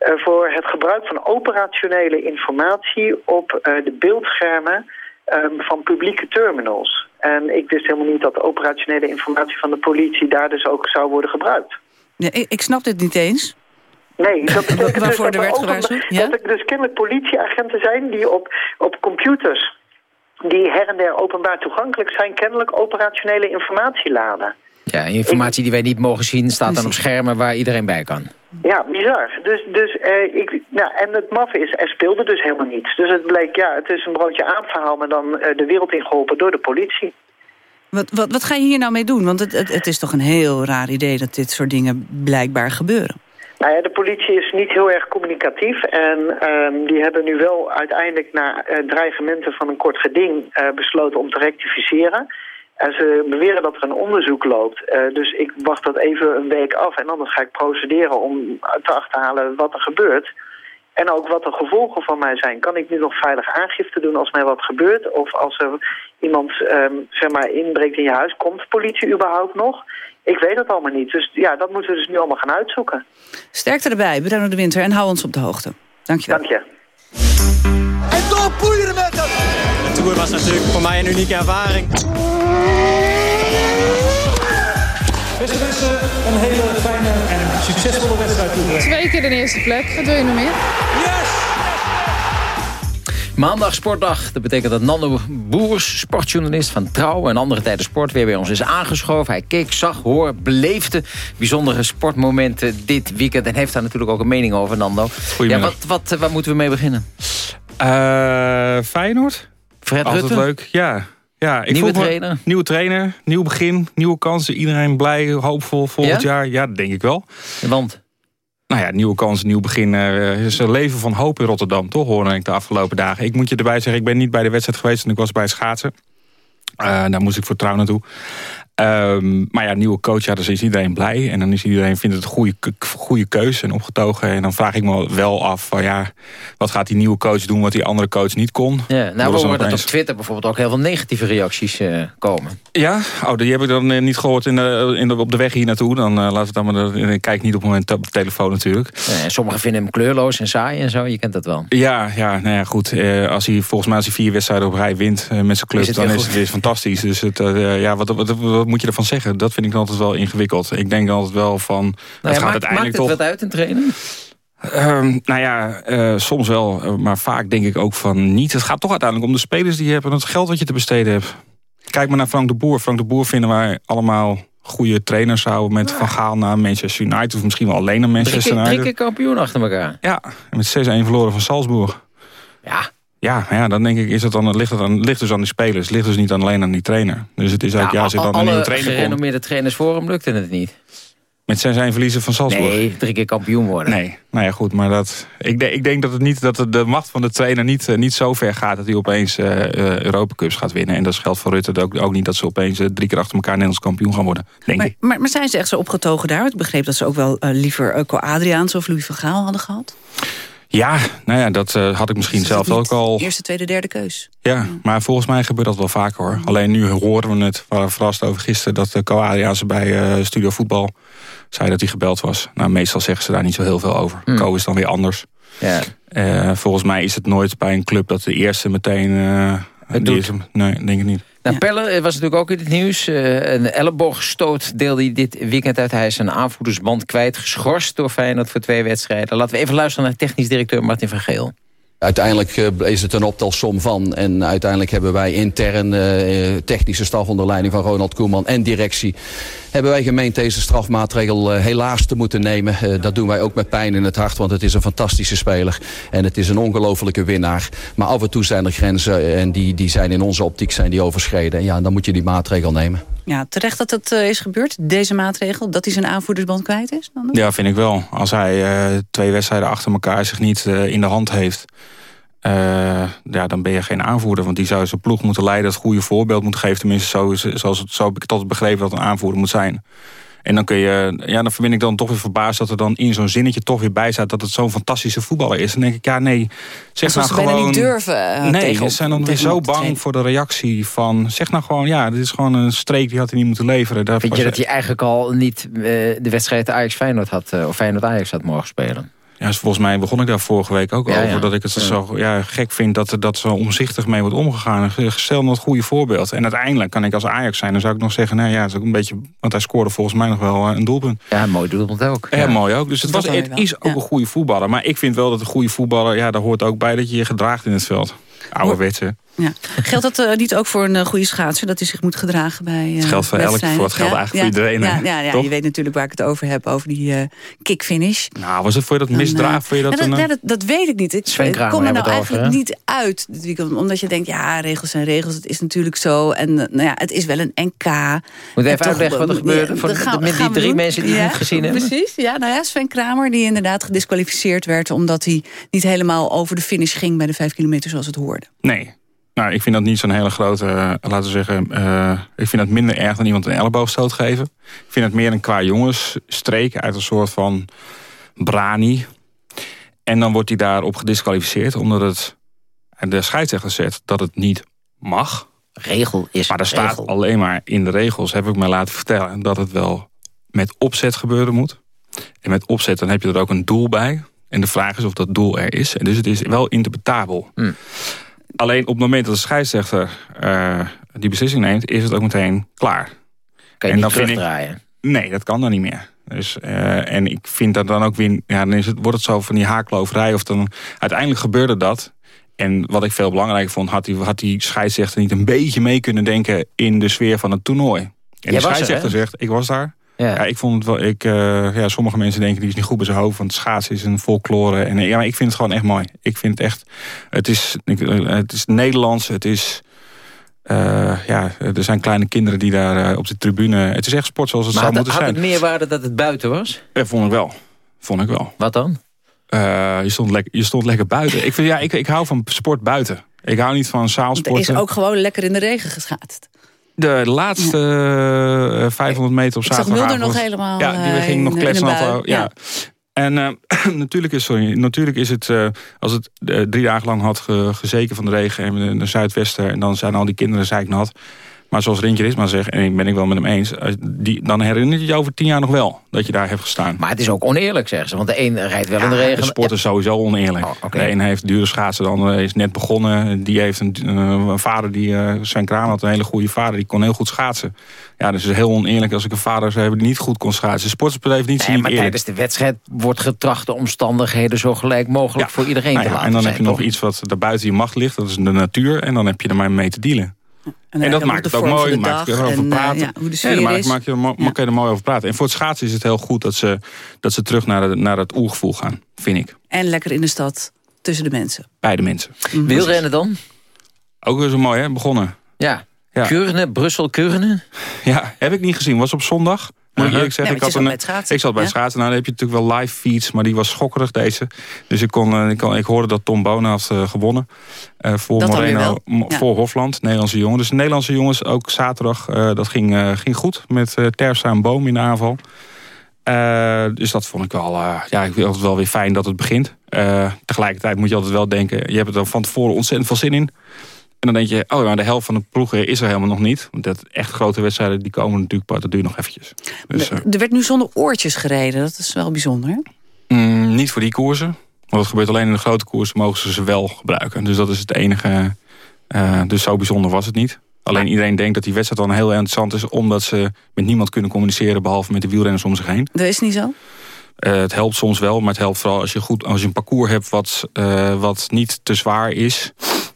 Uh, voor het gebruik van operationele informatie op uh, de beeldschermen um, van publieke terminals. En ik wist helemaal niet dat de operationele informatie van de politie daar dus ook zou worden gebruikt. Ik snap dit niet eens. Nee, dat (laughs) betekent Waarvoor dus er werd dat, gewaarschuwd? ja? dat er dus kennelijk politieagenten zijn die op, op computers... die her en der openbaar toegankelijk zijn... kennelijk operationele informatie laden. Ja, informatie die wij niet mogen zien staat dan op schermen waar iedereen bij kan. Ja, bizar. Dus, dus eh, ik, nou, en het maffe is, er speelde dus helemaal niets. Dus het bleek, ja, het is een broodje aapverhaal... maar dan eh, de wereld ingeholpen door de politie. Wat, wat, wat ga je hier nou mee doen? Want het, het, het is toch een heel raar idee dat dit soort dingen blijkbaar gebeuren. Nou ja, de politie is niet heel erg communicatief en um, die hebben nu wel uiteindelijk na uh, dreigementen van een kort geding uh, besloten om te rectificeren. En ze beweren dat er een onderzoek loopt. Uh, dus ik wacht dat even een week af en anders ga ik procederen om te achterhalen wat er gebeurt. En ook wat de gevolgen van mij zijn. Kan ik nu nog veilig aangifte doen als mij wat gebeurt? Of als er iemand um, zeg maar inbreekt in je huis, komt de politie überhaupt nog? Ik weet het allemaal niet. Dus ja, dat moeten we dus nu allemaal gaan uitzoeken. Sterkte erbij, Bruno de Winter, en hou ons op de hoogte. Dankjewel. Dank je. En doorpoeieren met hem! De Tour was natuurlijk voor mij een unieke ervaring. Beste mensen, een hele fijne en succesvolle wedstrijd toe. Twee keer de eerste plek, wat wil je nog meer? Yes! Maandag sportdag. Dat betekent dat Nando Boers, sportjournalist van Trouw... en andere tijden sport weer bij ons is aangeschoven. Hij keek, zag, hoor, beleefde bijzondere sportmomenten dit weekend... en heeft daar natuurlijk ook een mening over, Nando. Ja, wat, wat, waar moeten we mee beginnen? Uh, Feyenoord. Fred Altijd Rutte? leuk, ja. ja ik Nieuwe me- trainer? Nieuwe trainer, nieuw begin, nieuwe kansen. Iedereen blij, hoopvol volgend Ja? jaar. Ja, dat denk ik wel. Want? Nou ja, nieuwe kansen, nieuw begin. Is een leven van hoop in Rotterdam, toch? Hoorde ik de afgelopen dagen. Ik moet je erbij zeggen, ik ben niet bij de wedstrijd geweest... en ik was bij schaatsen. Eh, daar moest ik voor trouw naartoe. Ehm, maar ja, nieuwe coach, ja, dan is iedereen blij. En dan is iedereen vindt het een goede, goede keus en opgetogen. En dan vraag ik me wel af, van ja, wat gaat die nieuwe coach doen... wat die andere coach niet kon? Ja, nou, we horen dat op Twitter bijvoorbeeld ook heel veel negatieve reacties eh, komen. Ja? Oh, die heb ik dan eh, niet gehoord in de, in de, op de weg hier naartoe. Dan uh, laat het dan maar... Ik kijk niet op het moment op de telefoon natuurlijk. Ja, en sommigen vinden hem kleurloos en saai en zo, je kent dat wel. Ja, ja, nou ja, goed. Eh, als hij volgens mij als hij vier wedstrijden op rij wint eh, met zijn club, Is dan is goed. het weer fantastisch. Dus het, eh, ja, wat, wat, wat moet je ervan zeggen? Dat vind ik altijd wel ingewikkeld. Ik denk altijd wel van, Nou het ja, gaat maakt, uiteindelijk maakt het toch. wat uit in trainen? Ehm, nou ja, eh, soms wel, eh, maar vaak denk ik ook van niet. Het gaat toch uiteindelijk om de spelers die je hebt en het geld wat je te besteden hebt. Kijk maar naar Frank de Boer. Frank de Boer vinden wij allemaal goede trainers zouden met Van Gaal naar Manchester United... of misschien wel alleen naar Manchester United. drie keer kampioen achter elkaar. Ja, met 6-1 verloren van Salzburg. Ja. Ja, ja, dan denk ik, is het dan, het ligt het, aan, het ligt dus aan die spelers. Het ligt dus niet alleen aan die trainer. Dus het is ook, ja, als er dan een nieuwe trainer komt... gerenommeerde trainers voor hem lukte het niet. Met 6-1 verliezen van Salzburg? Nee, drie keer kampioen worden. Nee, nou ja, goed, maar dat, ik, de, ik denk dat, het niet, dat de macht van de trainer niet, uh, niet zo ver gaat... dat hij opeens uh, uh, Europa Cups gaat winnen. En dat geldt voor Rutte ook, ook niet dat ze opeens drie keer achter elkaar Nederlands kampioen gaan worden. Denk maar, ik. Maar, maar zijn ze echt zo opgetogen daar? Ik begreep dat ze ook wel liever Co Adriaans of Louis van Gaal hadden gehad. Ja, nou ja, dat uh, had ik misschien dus zelf ook al... Eerste, tweede, derde keus. Ja, maar volgens mij gebeurt dat wel vaker hoor. Alleen nu horen we het, we waren verrast over gisteren... dat de Co Adriaanse bij uh, Studio Voetbal zei dat hij gebeld was. Nou, meestal zeggen ze daar niet zo heel veel over. Hmm. Mm. Co is dan weer anders. Ja. Uh, volgens mij is het nooit bij een club dat de eerste meteen... het doet. Is, nee, denk ik niet. Nou, Pelle was natuurlijk ook in het nieuws. Uh, een elleboogstoot deelde hij dit weekend uit. Hij is zijn aanvoerdersband kwijt, geschorst door Feyenoord voor twee wedstrijden. Laten we even luisteren naar technisch directeur Martin van Geel. Uiteindelijk is het een optelsom van. En uiteindelijk hebben wij intern uh, technische staf onder leiding van Ronald Koeman en directie... hebben wij gemeend deze strafmaatregel helaas te moeten nemen. Dat doen wij ook met pijn in het hart, want het is een fantastische speler. En het is een ongelofelijke winnaar. Maar af en toe zijn er grenzen en die, die zijn in onze optiek zijn die overschreden. En ja, dan moet je die maatregel nemen. Ja, terecht dat het is gebeurd, deze maatregel, dat hij zijn aanvoerdersband kwijt is? Dan ja, vind ik wel. Als hij twee wedstrijden achter elkaar zich niet in de hand heeft... Ja, dan ben je geen aanvoerder. Want die zou zijn ploeg moeten leiden, het goede voorbeeld moeten geven. Tenminste, zo, zoals het, zo heb ik het begrepen dat een aanvoerder moet zijn. En dan kun je, ja, dan ben ik dan toch weer verbaasd dat er dan in zo'n zinnetje toch weer bij staat dat het zo'n fantastische voetballer is. Dan denk ik, ja, nee, zeg nou gewoon. niet durven. Uh, nee, tegen, ze zijn dan weer zo bang voor de reactie van. Zeg nou gewoon, ja, dit is gewoon een streek die had hij niet moeten leveren. Daar Vind je dat hij eigenlijk al niet uh, de wedstrijd Ajax Feyenoord had, uh, of Feyenoord Ajax had mogen spelen? Ja, dus volgens mij begon ik daar vorige week ook ja, over. Ja. Dat ik het ja. zo ja, gek vind dat er dat zo omzichtig mee wordt omgegaan. Stel dat goede voorbeeld. En uiteindelijk kan ik als Ajax zijn. Dan zou ik nog zeggen, nou ja, het is ook een beetje. Want hij scoorde volgens mij nog wel een doelpunt. Ja, mooi doelpunt ook. Ja, mooi ook. Dus het, was, het is ook een goede voetballer. Maar ik vind wel dat een goede voetballer, ja, daar hoort ook bij dat je je gedraagt in het veld. Ouderwetse. Ja. Geldt dat uh, niet ook voor een uh, goede schaatser? Dat hij zich moet gedragen bij uh, Het geldt voor elk voor het geldt ja? eigenlijk ja, voor iedereen. Ja, ja, ja, je weet natuurlijk waar ik het over heb. Over die kickfinish. Nou, was het voor je dat misdraag? Voor je dat, dat, een, dat, dat, weet ik niet. Ik kom er nou eigenlijk over, niet uit dit weekend. Omdat je denkt, ja, regels zijn regels. Het is natuurlijk zo. En nou ja, het is wel een NK. Moet even uitleggen wat er gebeurde? Voor gaan, de, die drie doen. mensen die ja, het niet gezien hebben. Precies. Ja, nou ja, Sven Kramer die inderdaad gedisqualificeerd werd. Omdat hij niet helemaal over de finish ging bij de vijf kilometer zoals het hoorde. Nee, nou, ik vind dat niet zo'n hele grote, uh, laten we zeggen... Uh, ik vind dat minder erg dan iemand een elleboogstoot geven. Ik vind het meer een qua jongensstreek uit een soort van brani. En dan wordt hij daarop gedisqualificeerd... omdat het de scheidsrechter zegt dat het niet mag. Regel is Maar er staat regel. alleen maar in de regels, heb ik me laten vertellen... dat het wel met opzet gebeuren moet. En met opzet dan heb je er ook een doel bij. En de vraag is of dat doel er is. En dus het is wel interpretabel. Hmm. Alleen op het moment dat de scheidsrechter uh, die beslissing neemt... is het ook meteen klaar. Kan je en niet terugdraaien? Ik, nee, dat kan dan niet meer. Dus, uh, en ik vind dat dan ook weer... Ja, dan is het, wordt het zo van die haakloverij. Of dan, uiteindelijk gebeurde dat. En wat ik veel belangrijker vond... had die, had die scheidsrechter niet een beetje mee kunnen denken... in de sfeer van het toernooi. En Jij de scheidsrechter er, zegt, ik was daar... Ja. ja. ik vond het wel. Ik, uh, ja, sommige mensen denken die is niet goed bij zijn hoofd, want schaatsen is een folklore. En ja, maar ik vind het gewoon echt mooi. Ik vind het echt. Het is, ik, het is Nederlands. Het is. Uh, ja, er zijn kleine kinderen die daar uh, op de tribune. Het is echt sport zoals het maar zou had, moeten had zijn. het meerwaarde dat het buiten was? Ja, vond ik wel. Vond ik wel. Wat dan? Uh, je, stond lekker, je stond lekker buiten. ik, vind, ja, ik, ik hou van sport buiten. Ik hou niet van zaalsporten. Er is ook gewoon lekker in de regen geschaatst. De laatste ja. 500 meter op zag Mulder nog helemaal Ja, die ging nog kletsen. Ja. ja. En uh, (clears throat) natuurlijk, is, sorry, natuurlijk is het, uh, als het drie dagen lang had ge, gezeken van de regen en de zuidwesten... en dan zijn al die kinderen zeiknat. Maar zoals Rintje Risma zegt, en ik ben ik wel met hem eens... Die, dan herinner je je over tien jaar nog wel dat je daar hebt gestaan. Maar het is ook oneerlijk, zeggen ze. Want de een rijdt wel ja, in de regen. De sport is sowieso oneerlijk. Oh, okay. De een heeft dure schaatsen, de andere is net begonnen. Die heeft een, een vader, die zijn kraan had, een hele goede vader. Die kon heel goed schaatsen. Ja, dus het is heel oneerlijk als ik een vader zou hebben die niet goed kon schaatsen. De sportbedrijf niet nee, maar tijdens de wedstrijd wordt getracht de omstandigheden zo gelijk mogelijk ja. voor iedereen nou te ja, laten En dan zijn, heb je toch? nog iets wat daar buiten je macht ligt. Dat is de natuur. En dan heb je er maar mee te dealen. En, dat je maakt het ook mooi, maakt het erover en, praten. ja, hoe de Ja, sfeer dan maak, is. maak je, er Ja. kan je er mooi over praten. En voor het schaatsen is het heel goed dat ze, dat ze terug naar, de, naar het oergevoel gaan, vind ik. En lekker in de stad, tussen de mensen. Bij de mensen. Wielrennen dan? Ook weer zo mooi, hè? Begonnen. Ja. Ja. Keurne, Brussel, Keurne? (laughs) Ja, heb ik niet gezien. Was op zondag. Moet ik Aha. eerlijk zeggen, Ja, ik, had een, schaatsen. ik zat bij Ja. schaatsen. Nou, dan heb je natuurlijk wel live feeds, maar die was schokkerig deze. Dus ik, kon, eh, ik, kon, ik hoorde dat Tom Bonen had eh, gewonnen. eh, voor Dat Moreno, wel. Mo- Ja. voor Hofland, Nederlandse jongen. Dus de Nederlandse jongens, ook zaterdag, eh, dat ging, eh, ging goed. Met eh Terpstra en Boom in de aanval. Eh, dus dat vond ik wel, eh, ja, ik vind het wel weer fijn dat het begint. Eh, tegelijkertijd moet je altijd wel denken, je hebt er dan van tevoren ontzettend veel zin in. En dan denk je, oh ja, de helft van de ploegen is er helemaal nog niet. Want dat echt grote wedstrijden, die komen natuurlijk pas, dat duurt nog eventjes. Dus, eh, Er werd nu zonder oortjes gereden, dat is wel bijzonder. hè? mm, niet voor die koersen. Want dat gebeurt alleen in de grote koersen, mogen ze ze wel gebruiken. Dus dat is het enige. eh, dus zo bijzonder was het niet. Alleen iedereen denkt dat die wedstrijd dan heel interessant is... omdat ze met niemand kunnen communiceren... behalve met de wielrenners om zich heen. Dat is niet zo? Eh, het helpt soms wel, maar het helpt vooral als je, goed, als je een parcours hebt... wat, eh, wat niet te zwaar is.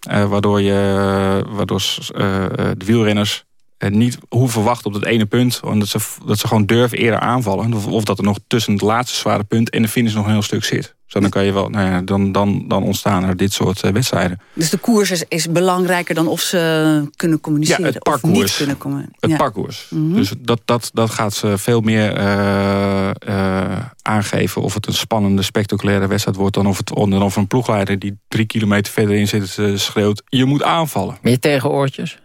Eh, waardoor je, waardoor eh, eh, de wielrenners eh, niet hoeven wachten op dat ene punt. Omdat ze, dat ze gewoon durven eerder aanvallen. Of, of dat er nog tussen het laatste zware punt en de finish nog een heel stuk zit. Zo dan, kan je wel, nou ja, dan, dan, dan ontstaan er dit soort eh, wedstrijden. Dus de koers is, is belangrijker dan of ze kunnen communiceren. Ja, het Of niet kunnen communiceren. Het Ja. parcours. Mhm. Dus dat, dat, dat gaat ze veel meer eh, eh, aangeven of het een spannende, spectaculaire wedstrijd wordt... dan of, het, dan of een ploegleider die drie kilometer verder in zit eh, schreeuwt... je moet aanvallen. Ben je tegen oortjes?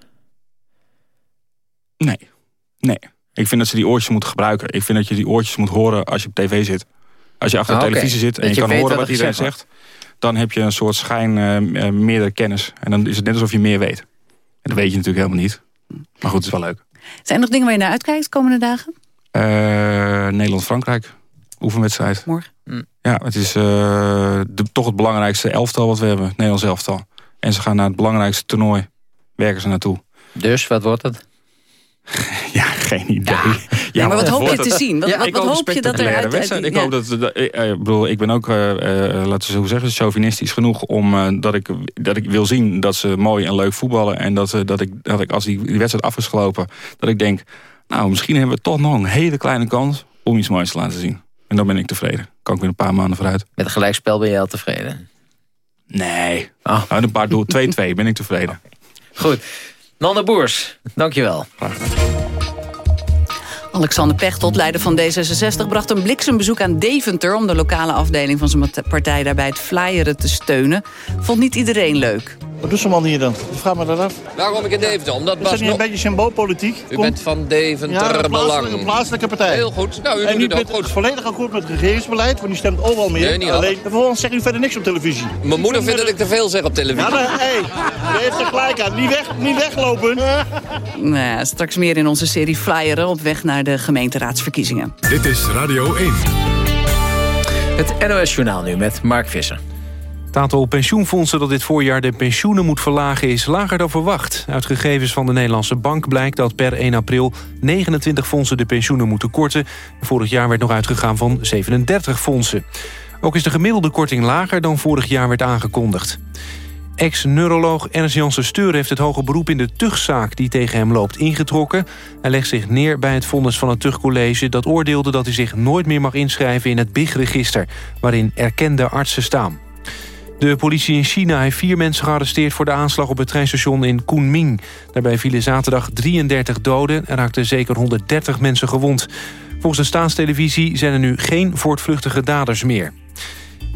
Nee. Nee. Ik vind dat ze die oortjes moeten gebruiken. Ik vind dat je die oortjes moet horen als je op tv zit. Als je achter Ah, de oké. televisie zit en Dat je, je kan horen wat er iedereen zegt... dan heb je een soort schijn, meerdere kennis. En dan is het net alsof je meer weet. En dat weet je natuurlijk helemaal niet. Maar goed, het is wel leuk. Zijn er nog dingen waar je naar uitkijkt de komende dagen? Eh, Nederland-Frankrijk. Oefenwedstrijd. Morgen. Ja, het is eh, de, toch het belangrijkste elftal wat we hebben. Nederlands elftal. En ze gaan naar het belangrijkste toernooi. Werken ze naartoe. Dus, wat wordt het? (laughs) Ja, geen idee. Ja, maar wat hoop je te zien? Wat- wat- hoop je dat er uit- wedstrijd. Ik ja. hoop dat, dat- ik, eh, ik bedoel, ik ben ook, eh, eh, laten we zo zeggen, chauvinistisch genoeg om eh, dat, ik, dat ik wil zien dat ze mooi en leuk voetballen. En dat, eh, dat, ik, dat ik als die, die wedstrijd af is gelopen, dat ik denk, nou, misschien hebben we toch nog een hele kleine kans om iets moois te laten zien. En dan ben ik tevreden. Kan ik weer een paar maanden vooruit. Met een gelijkspel ben je al tevreden? Nee. Nou, een paar doel 2-2 ben ik tevreden. Goed. Nanda Boers, dankjewel. Alexander Pechtold, leider van D66, bracht een bliksembezoek aan Deventer... om de lokale afdeling van zijn partij daarbij het flyeren te steunen. Vond niet iedereen leuk. Wat doet zo'n man hier dan? Ik vraag me dat af. Waarom ik in Deventer? Omdat Is dat Bas niet een beetje symboolpolitiek? U bent van Deventer ja, een plaatselijke, Belang. een plaatselijke partij. Heel goed. Nou, u en doet u bent goed. volledig akkoord met het regeringsbeleid, want u stemt overal meer. Nee, niet Alleen, alle. vervolgens zegt u verder niks op televisie. Mijn moeder vindt dat ik te veel zeg op televisie. Ja, maar hé, hey, heeft er gelijk aan. Niet, weg, niet weglopen. Nou straks meer in onze serie Flyeren... op weg naar de gemeenteraadsverkiezingen. Dit is Radio 1. Het NOS Journaal nu met Mark Visser. Het aantal pensioenfondsen dat dit voorjaar de pensioenen moet verlagen is lager dan verwacht. Uit gegevens van de Nederlandse Bank blijkt dat per 1 april 29 fondsen de pensioenen moeten korten. Vorig jaar werd nog uitgegaan van 37 fondsen. Ook is de gemiddelde korting lager dan vorig jaar werd aangekondigd. Ex-neuroloog Ernst Janssen Steur heeft het hoge beroep in de tuchtzaak die tegen hem loopt ingetrokken. Hij legt zich neer bij het vonnis van het tuchtcollege dat oordeelde dat hij zich nooit meer mag inschrijven in het BIG-register, waarin erkende artsen staan. De politie in China heeft vier mensen gearresteerd... voor de aanslag op het treinstation in Kunming. Daarbij vielen zaterdag 33 doden... en raakten zeker 130 mensen gewond. Volgens de staatstelevisie zijn er nu geen voortvluchtige daders meer.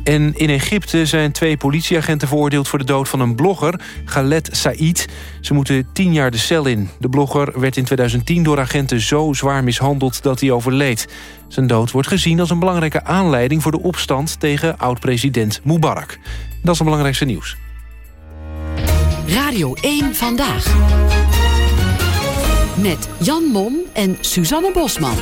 En in Egypte zijn twee politieagenten veroordeeld voor de dood van een blogger, Khaled Said. Ze moeten tien jaar de cel in. De blogger werd in 2010 door agenten zo zwaar mishandeld dat hij overleed. Zijn dood wordt gezien als een belangrijke aanleiding voor de opstand tegen oud-president Mubarak. Dat is het belangrijkste nieuws. Radio 1 Vandaag. Met Jan Mom en Suzanne Bosman.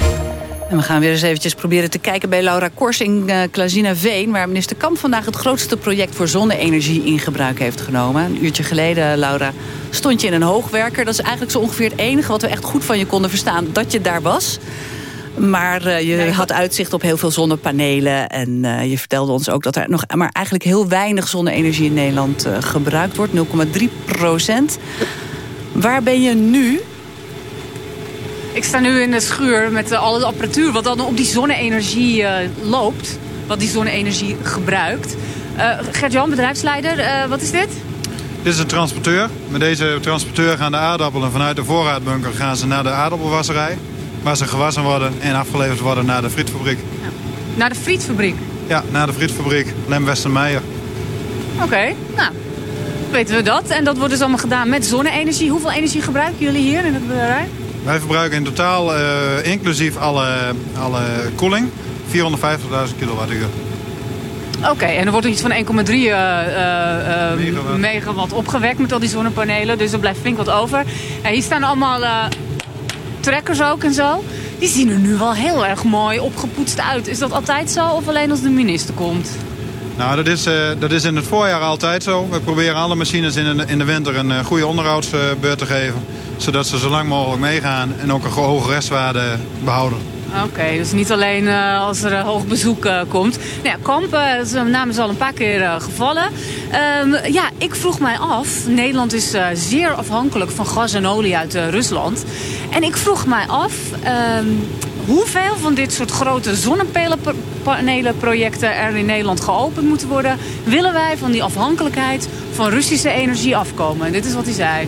En we gaan weer eens eventjes proberen te kijken bij Laura Kors in uh, Klazina-Veen... waar minister Kamp vandaag het grootste project voor zonne-energie in gebruik heeft genomen. Een uurtje geleden, Laura, stond je in een hoogwerker. Dat is eigenlijk zo ongeveer het enige wat we echt goed van je konden verstaan... dat je daar was. Maar uh, je nee, had uitzicht op heel veel zonnepanelen. En uh, je vertelde ons ook dat er nog maar eigenlijk heel weinig zonne-energie in Nederland uh, gebruikt wordt. 0,3 procent. Waar ben je nu? Ik sta nu in de schuur met uh, alle apparatuur wat dan op die zonne-energie uh, loopt. Wat die zonne-energie gebruikt. Uh, Gert-Jan, bedrijfsleider, wat is dit? Dit is een transporteur. Met deze transporteur gaan de aardappelen vanuit de voorraadbunker gaan ze naar de aardappelwasserij. Waar ze gewassen worden en afgeleverd worden naar de frietfabriek. Ja. Naar de frietfabriek? Ja, naar de frietfabriek Lem Westermeijer. Oké, okay, nou, weten we dat. En dat wordt dus allemaal gedaan met zonne-energie. Hoeveel energie gebruiken jullie hier in het bedrijf? Wij verbruiken in totaal, uh, inclusief alle, alle koeling, 450.000 kilowattuur. Oké, okay, en er wordt iets van 1,3 uh, uh, megawatt. megawatt opgewekt met al die zonnepanelen. Dus er blijft flink wat over. En hier staan allemaal uh, trekkers ook en zo. Die zien er nu wel heel erg mooi opgepoetst uit. Is dat altijd zo of alleen als de minister komt? Nou, dat is, uh, dat is in het voorjaar altijd zo. We proberen alle machines in de, in de winter een uh, goede onderhoudsbeurt te geven. Zodat ze zo lang mogelijk meegaan en ook een hoge restwaarde behouden. Oké, dus niet alleen uh, als er hoog bezoek komt. Nou ja, Kamp, zijn naam is al een paar keer gevallen. Um, ja, ik vroeg mij af, Nederland is zeer afhankelijk van gas en olie uit Rusland. En ik vroeg mij af, um, hoeveel van dit soort grote zonnepanelenprojecten er in Nederland geopend moeten worden, willen wij van die afhankelijkheid van Russische energie afkomen. En dit is wat hij zei.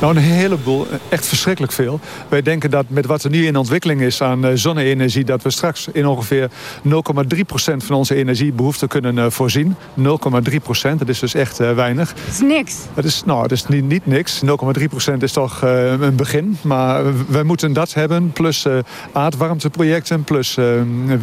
Nou, een heleboel. Echt verschrikkelijk veel. Wij denken dat met wat er nu in ontwikkeling is aan uh, zonne-energie... dat we straks in ongeveer 0,3% van onze energiebehoefte kunnen uh, voorzien. 0,3%, dat is dus echt uh, weinig. Dat is niks. Dat is, nou, dat is niet, niet niks. 0,3% is toch een begin. Maar wij moeten dat hebben, plus aardwarmteprojecten... plus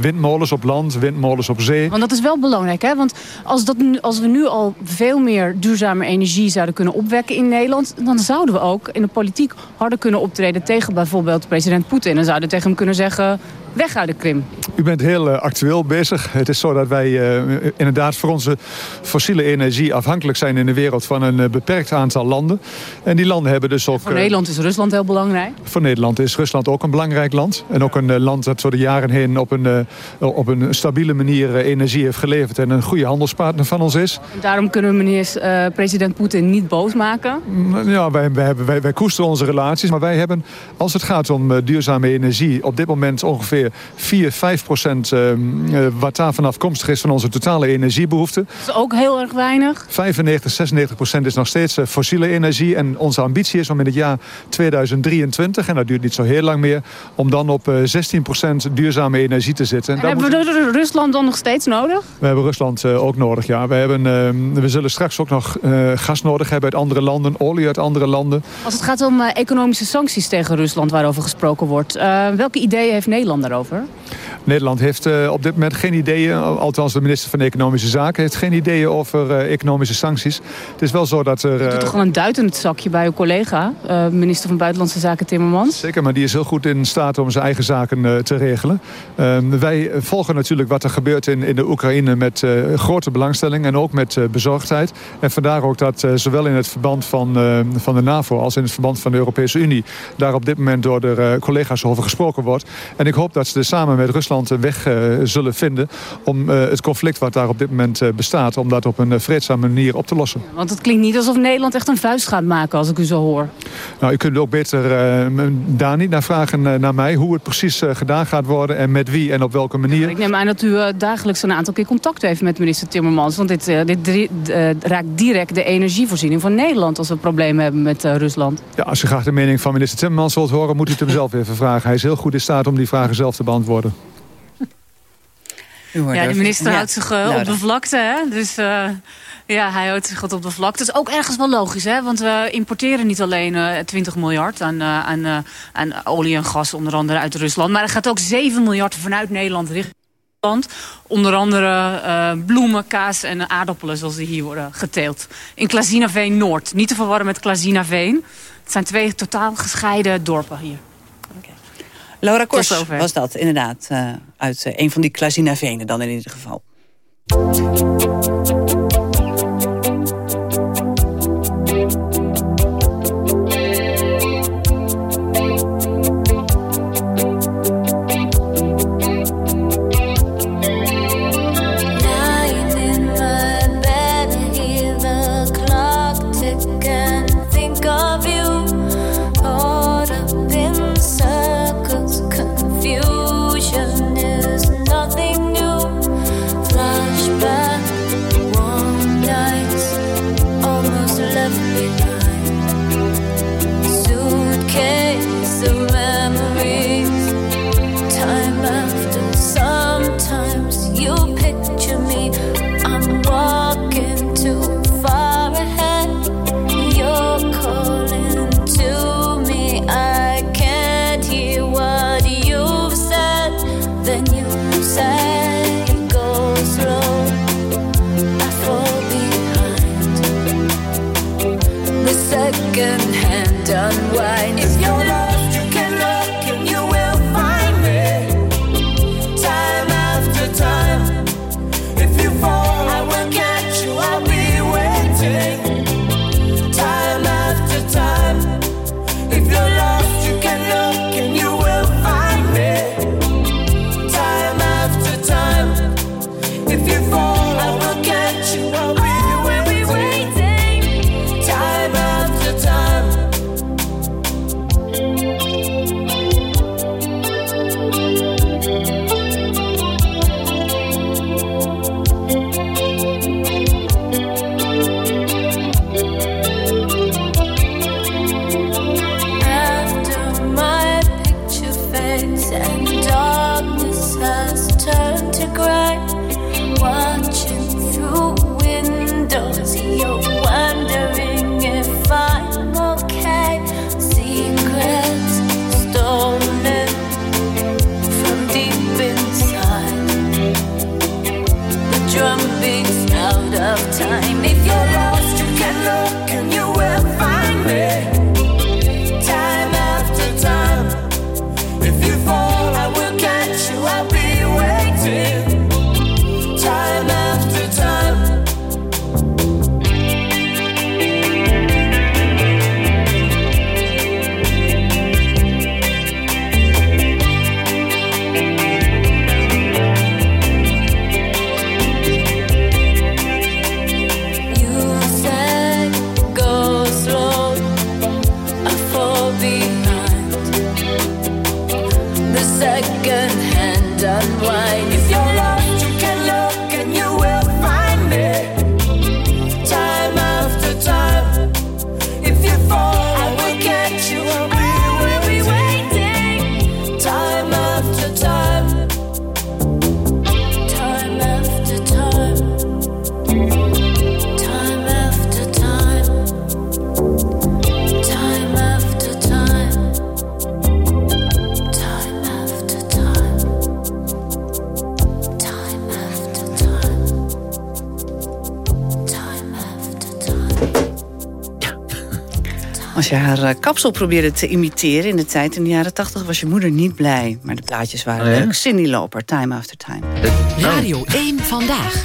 windmolens op land, windmolens op zee. Want dat is wel belangrijk, hè? Want als, dat, als we nu al veel meer duurzame energie zouden kunnen opwekken in Nederland... dan zouden we ook in de politiek harder kunnen optreden tegen bijvoorbeeld president Poetin. En zouden tegen hem kunnen zeggen, weg uit de Krim. U bent heel uh, actueel bezig. Het is zo dat wij uh, inderdaad voor onze fossiele energie afhankelijk zijn in de wereld van een uh, beperkt aantal landen. En die landen hebben dus ook... Voor Nederland is Rusland heel belangrijk. Voor Nederland is Rusland ook een belangrijk land. En ook een land dat door de jaren heen op een, op een stabiele manier energie heeft geleverd. En een goede handelspartner van ons is. En daarom kunnen we meneer president Poetin niet boos maken? Ja, wij, wij, wij, wij koesteren onze relaties. Maar wij hebben, als het gaat om duurzame energie, op dit moment ongeveer 4, 5 procent ehm, eh, wat daarvan afkomstig is van onze totale energiebehoefte. Dat is ook heel erg weinig. 95, 96 procent is nog steeds eh, fossiele energie. En onze ambitie is om in het jaar 2023, en dat duurt niet zo heel lang meer... om dan op 16 eh, procent duurzame energie te zitten. En, en hebben we Rusland dan nog steeds nodig? We hebben Rusland ook nodig, ja. We, hebben, ehm, we zullen straks ook nog gas nodig hebben uit andere landen, olie uit andere landen. Als het gaat om economische sancties tegen Rusland waarover gesproken wordt... welke ideeën heeft Nederland daarover? Over. Nederland heeft uh, op dit moment geen ideeën, althans de minister van Economische Zaken heeft geen ideeën over uh, economische sancties. Het is wel zo dat er... Uh, toch gewoon een duitend zakje bij uw collega, minister van Buitenlandse Zaken Timmermans? Zeker, maar die is heel goed in staat om zijn eigen zaken te regelen. Ehm, wij volgen natuurlijk wat er gebeurt in, in de Oekraïne met grote belangstelling en ook met bezorgdheid. En vandaar ook dat zowel in het verband van, van de NAVO als in het verband van de Europese Unie daar op dit moment door de collega's over gesproken wordt. En ik hoop dat ze samen met Rusland een weg uh, zullen vinden... om uh, het conflict wat daar op dit moment uh, bestaat... om dat op een vreedzame manier op te lossen. Want het klinkt niet alsof Nederland echt een vuist gaat maken... als ik u zo hoor. Nou, u kunt ook beter daar niet naar vragen naar mij... hoe het precies gedaan gaat worden en met wie en op welke manier. ik neem aan dat u dagelijks een aantal keer contact heeft met minister Timmermans. Want dit, dit raakt direct de energievoorziening van Nederland... als we problemen hebben met Rusland. Ja, als u graag de mening van minister Timmermans wilt horen... moet u het hem zelf even vragen. Hij is heel goed in staat om die vragen zelf te beantwoorden. Ja, de minister houdt zich uh, op de vlakte. Hè? Dus uh, ja, hij houdt zich wat op de vlakte. Dat is ook ergens wel logisch. Hè? Want we importeren niet alleen uh, 20 miljard aan, aan, aan olie en gas. Onder andere uit Rusland. Maar er gaat ook 7 miljard vanuit Nederland richting. Onder andere bloemen, kaas en aardappelen zoals die hier worden geteeld. In Klazinaveen Noord. Niet te verwarren met Klazinaveen. Het zijn twee totaal gescheiden dorpen hier. Laura Kors was dat, inderdaad. Uh, uit uh, een van die Klazinavenen dan in ieder geval. Haar eh, kapsel probeerde te imiteren in de tijd in de jaren 80 was je moeder niet blij. Maar de plaatjes waren Oh ja? leuk. Cindy Loper, Time After Time. Radio 1 Vandaag.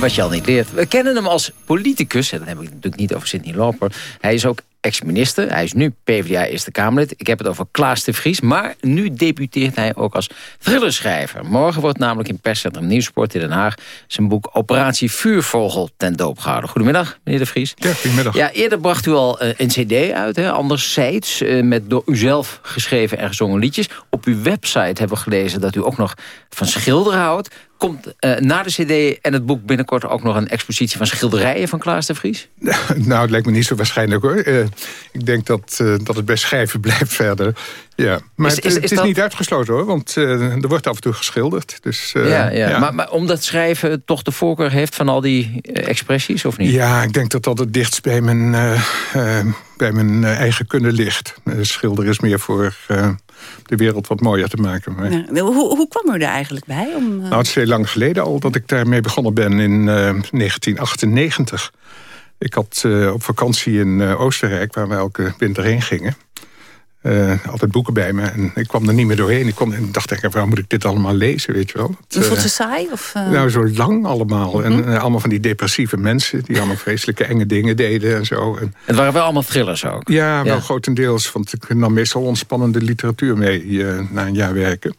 Wat je al niet leert. We kennen hem als politicus. En dan heb ik het natuurlijk niet over Sidney Loper. Hij is ook ex-minister. Hij is nu PvdA Eerste Kamerlid. Ik heb het over Klaas de Vries. Maar nu debuteert hij ook als thrillerschrijver. Morgen wordt namelijk in perscentrum Nieuwsport in Den Haag... zijn boek Operatie Vuurvogel ten doop gehouden. Goedemiddag, meneer de Vries. Ja, goedemiddag. Ja, eerder bracht u al eh, een cd uit, hè? anderzijds... eh, met door u zelf geschreven en gezongen liedjes. Op uw website hebben we gelezen dat u ook nog van schilderen houdt. Komt eh, na de cd en het boek binnenkort ook nog een expositie van schilderijen van Klaas de Vries? (laughs) Nou, het lijkt me niet zo waarschijnlijk hoor. Eh, ik denk dat, eh, dat het bij schrijven (laughs) blijft verder. Ja. Maar Is- het, is- het is is, dat- niet uitgesloten hoor, want er wordt af en toe geschilderd. Dus, ja, ja. Maar, maar omdat schrijven toch de voorkeur heeft van al die expressies, of niet? Ja, ik denk dat dat het dichtst bij mijn, bij mijn eigen kunnen ligt. Schilderen is meer voor de wereld wat mooier te maken. Ja, hoe, hoe kwam u er eigenlijk bij? Om, eh, Nou, het is heel lang geleden al dat ik daarmee begonnen ben in eh, 1998. Ik had eh, op vakantie in eh, Oostenrijk, waar we elke winter heen gingen... eh, altijd boeken bij me. En ik kwam er niet meer doorheen. Ik kwam, en dacht, ik, waarom moet ik dit allemaal lezen, weet je wel? Het, vond eh, ze saai? Of, eh? nou, zo lang allemaal. En Mhm. allemaal van die depressieve mensen... die allemaal vreselijke enge dingen deden en zo. En, Het waren wel allemaal thrillers ook. ja, wel Ja. grotendeels. Want ik nam meestal ontspannende literatuur mee eh, na een jaar werken.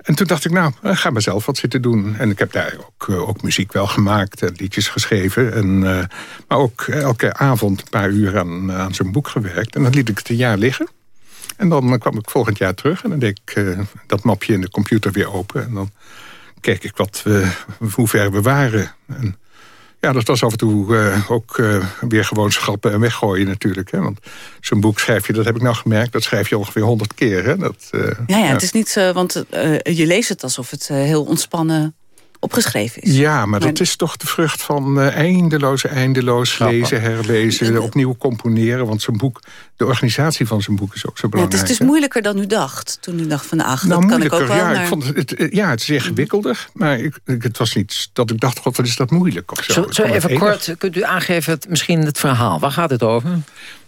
En toen dacht ik, nou, ga maar zelf wat zitten doen. En ik heb daar ook, ook muziek wel gemaakt en liedjes geschreven. En, eh, maar ook elke avond een paar uur aan, aan zo'n boek gewerkt. En dan liet ik het een jaar liggen. En dan kwam ik volgend jaar terug. En dan deed ik eh, dat mapje in de computer weer open. En dan keek ik wat we, hoe ver we waren. En ja, dat was af en toe eh, ook eh, weer gewoon schrappen en weggooien natuurlijk. Hè? Want zo'n boek schrijf je, dat heb ik nou gemerkt... dat schrijf je ongeveer honderd keer. Hè? Dat, eh, ja, ja, het is niet, want je leest het alsof het heel ontspannen opgeschreven is. Ja, maar dat is toch de vrucht van eh, eindeloos, eindeloos lezen, herlezen, opnieuw componeren. Want zo'n boek, de organisatie van zo'n boek is ook zo Ja, het is belangrijk. dus hè? moeilijker dan u dacht. Toen u dacht van, ach, nou, dat kan ik ook wel. ja. maar- Ik vond het, het, eh, ja, het is ingewikkelder. Maar ik, het was niet dat ik dacht, god, wat is dat moeilijk of zo. Zo, even enig. kort, kunt u aangeven het, misschien het verhaal. Waar gaat het over?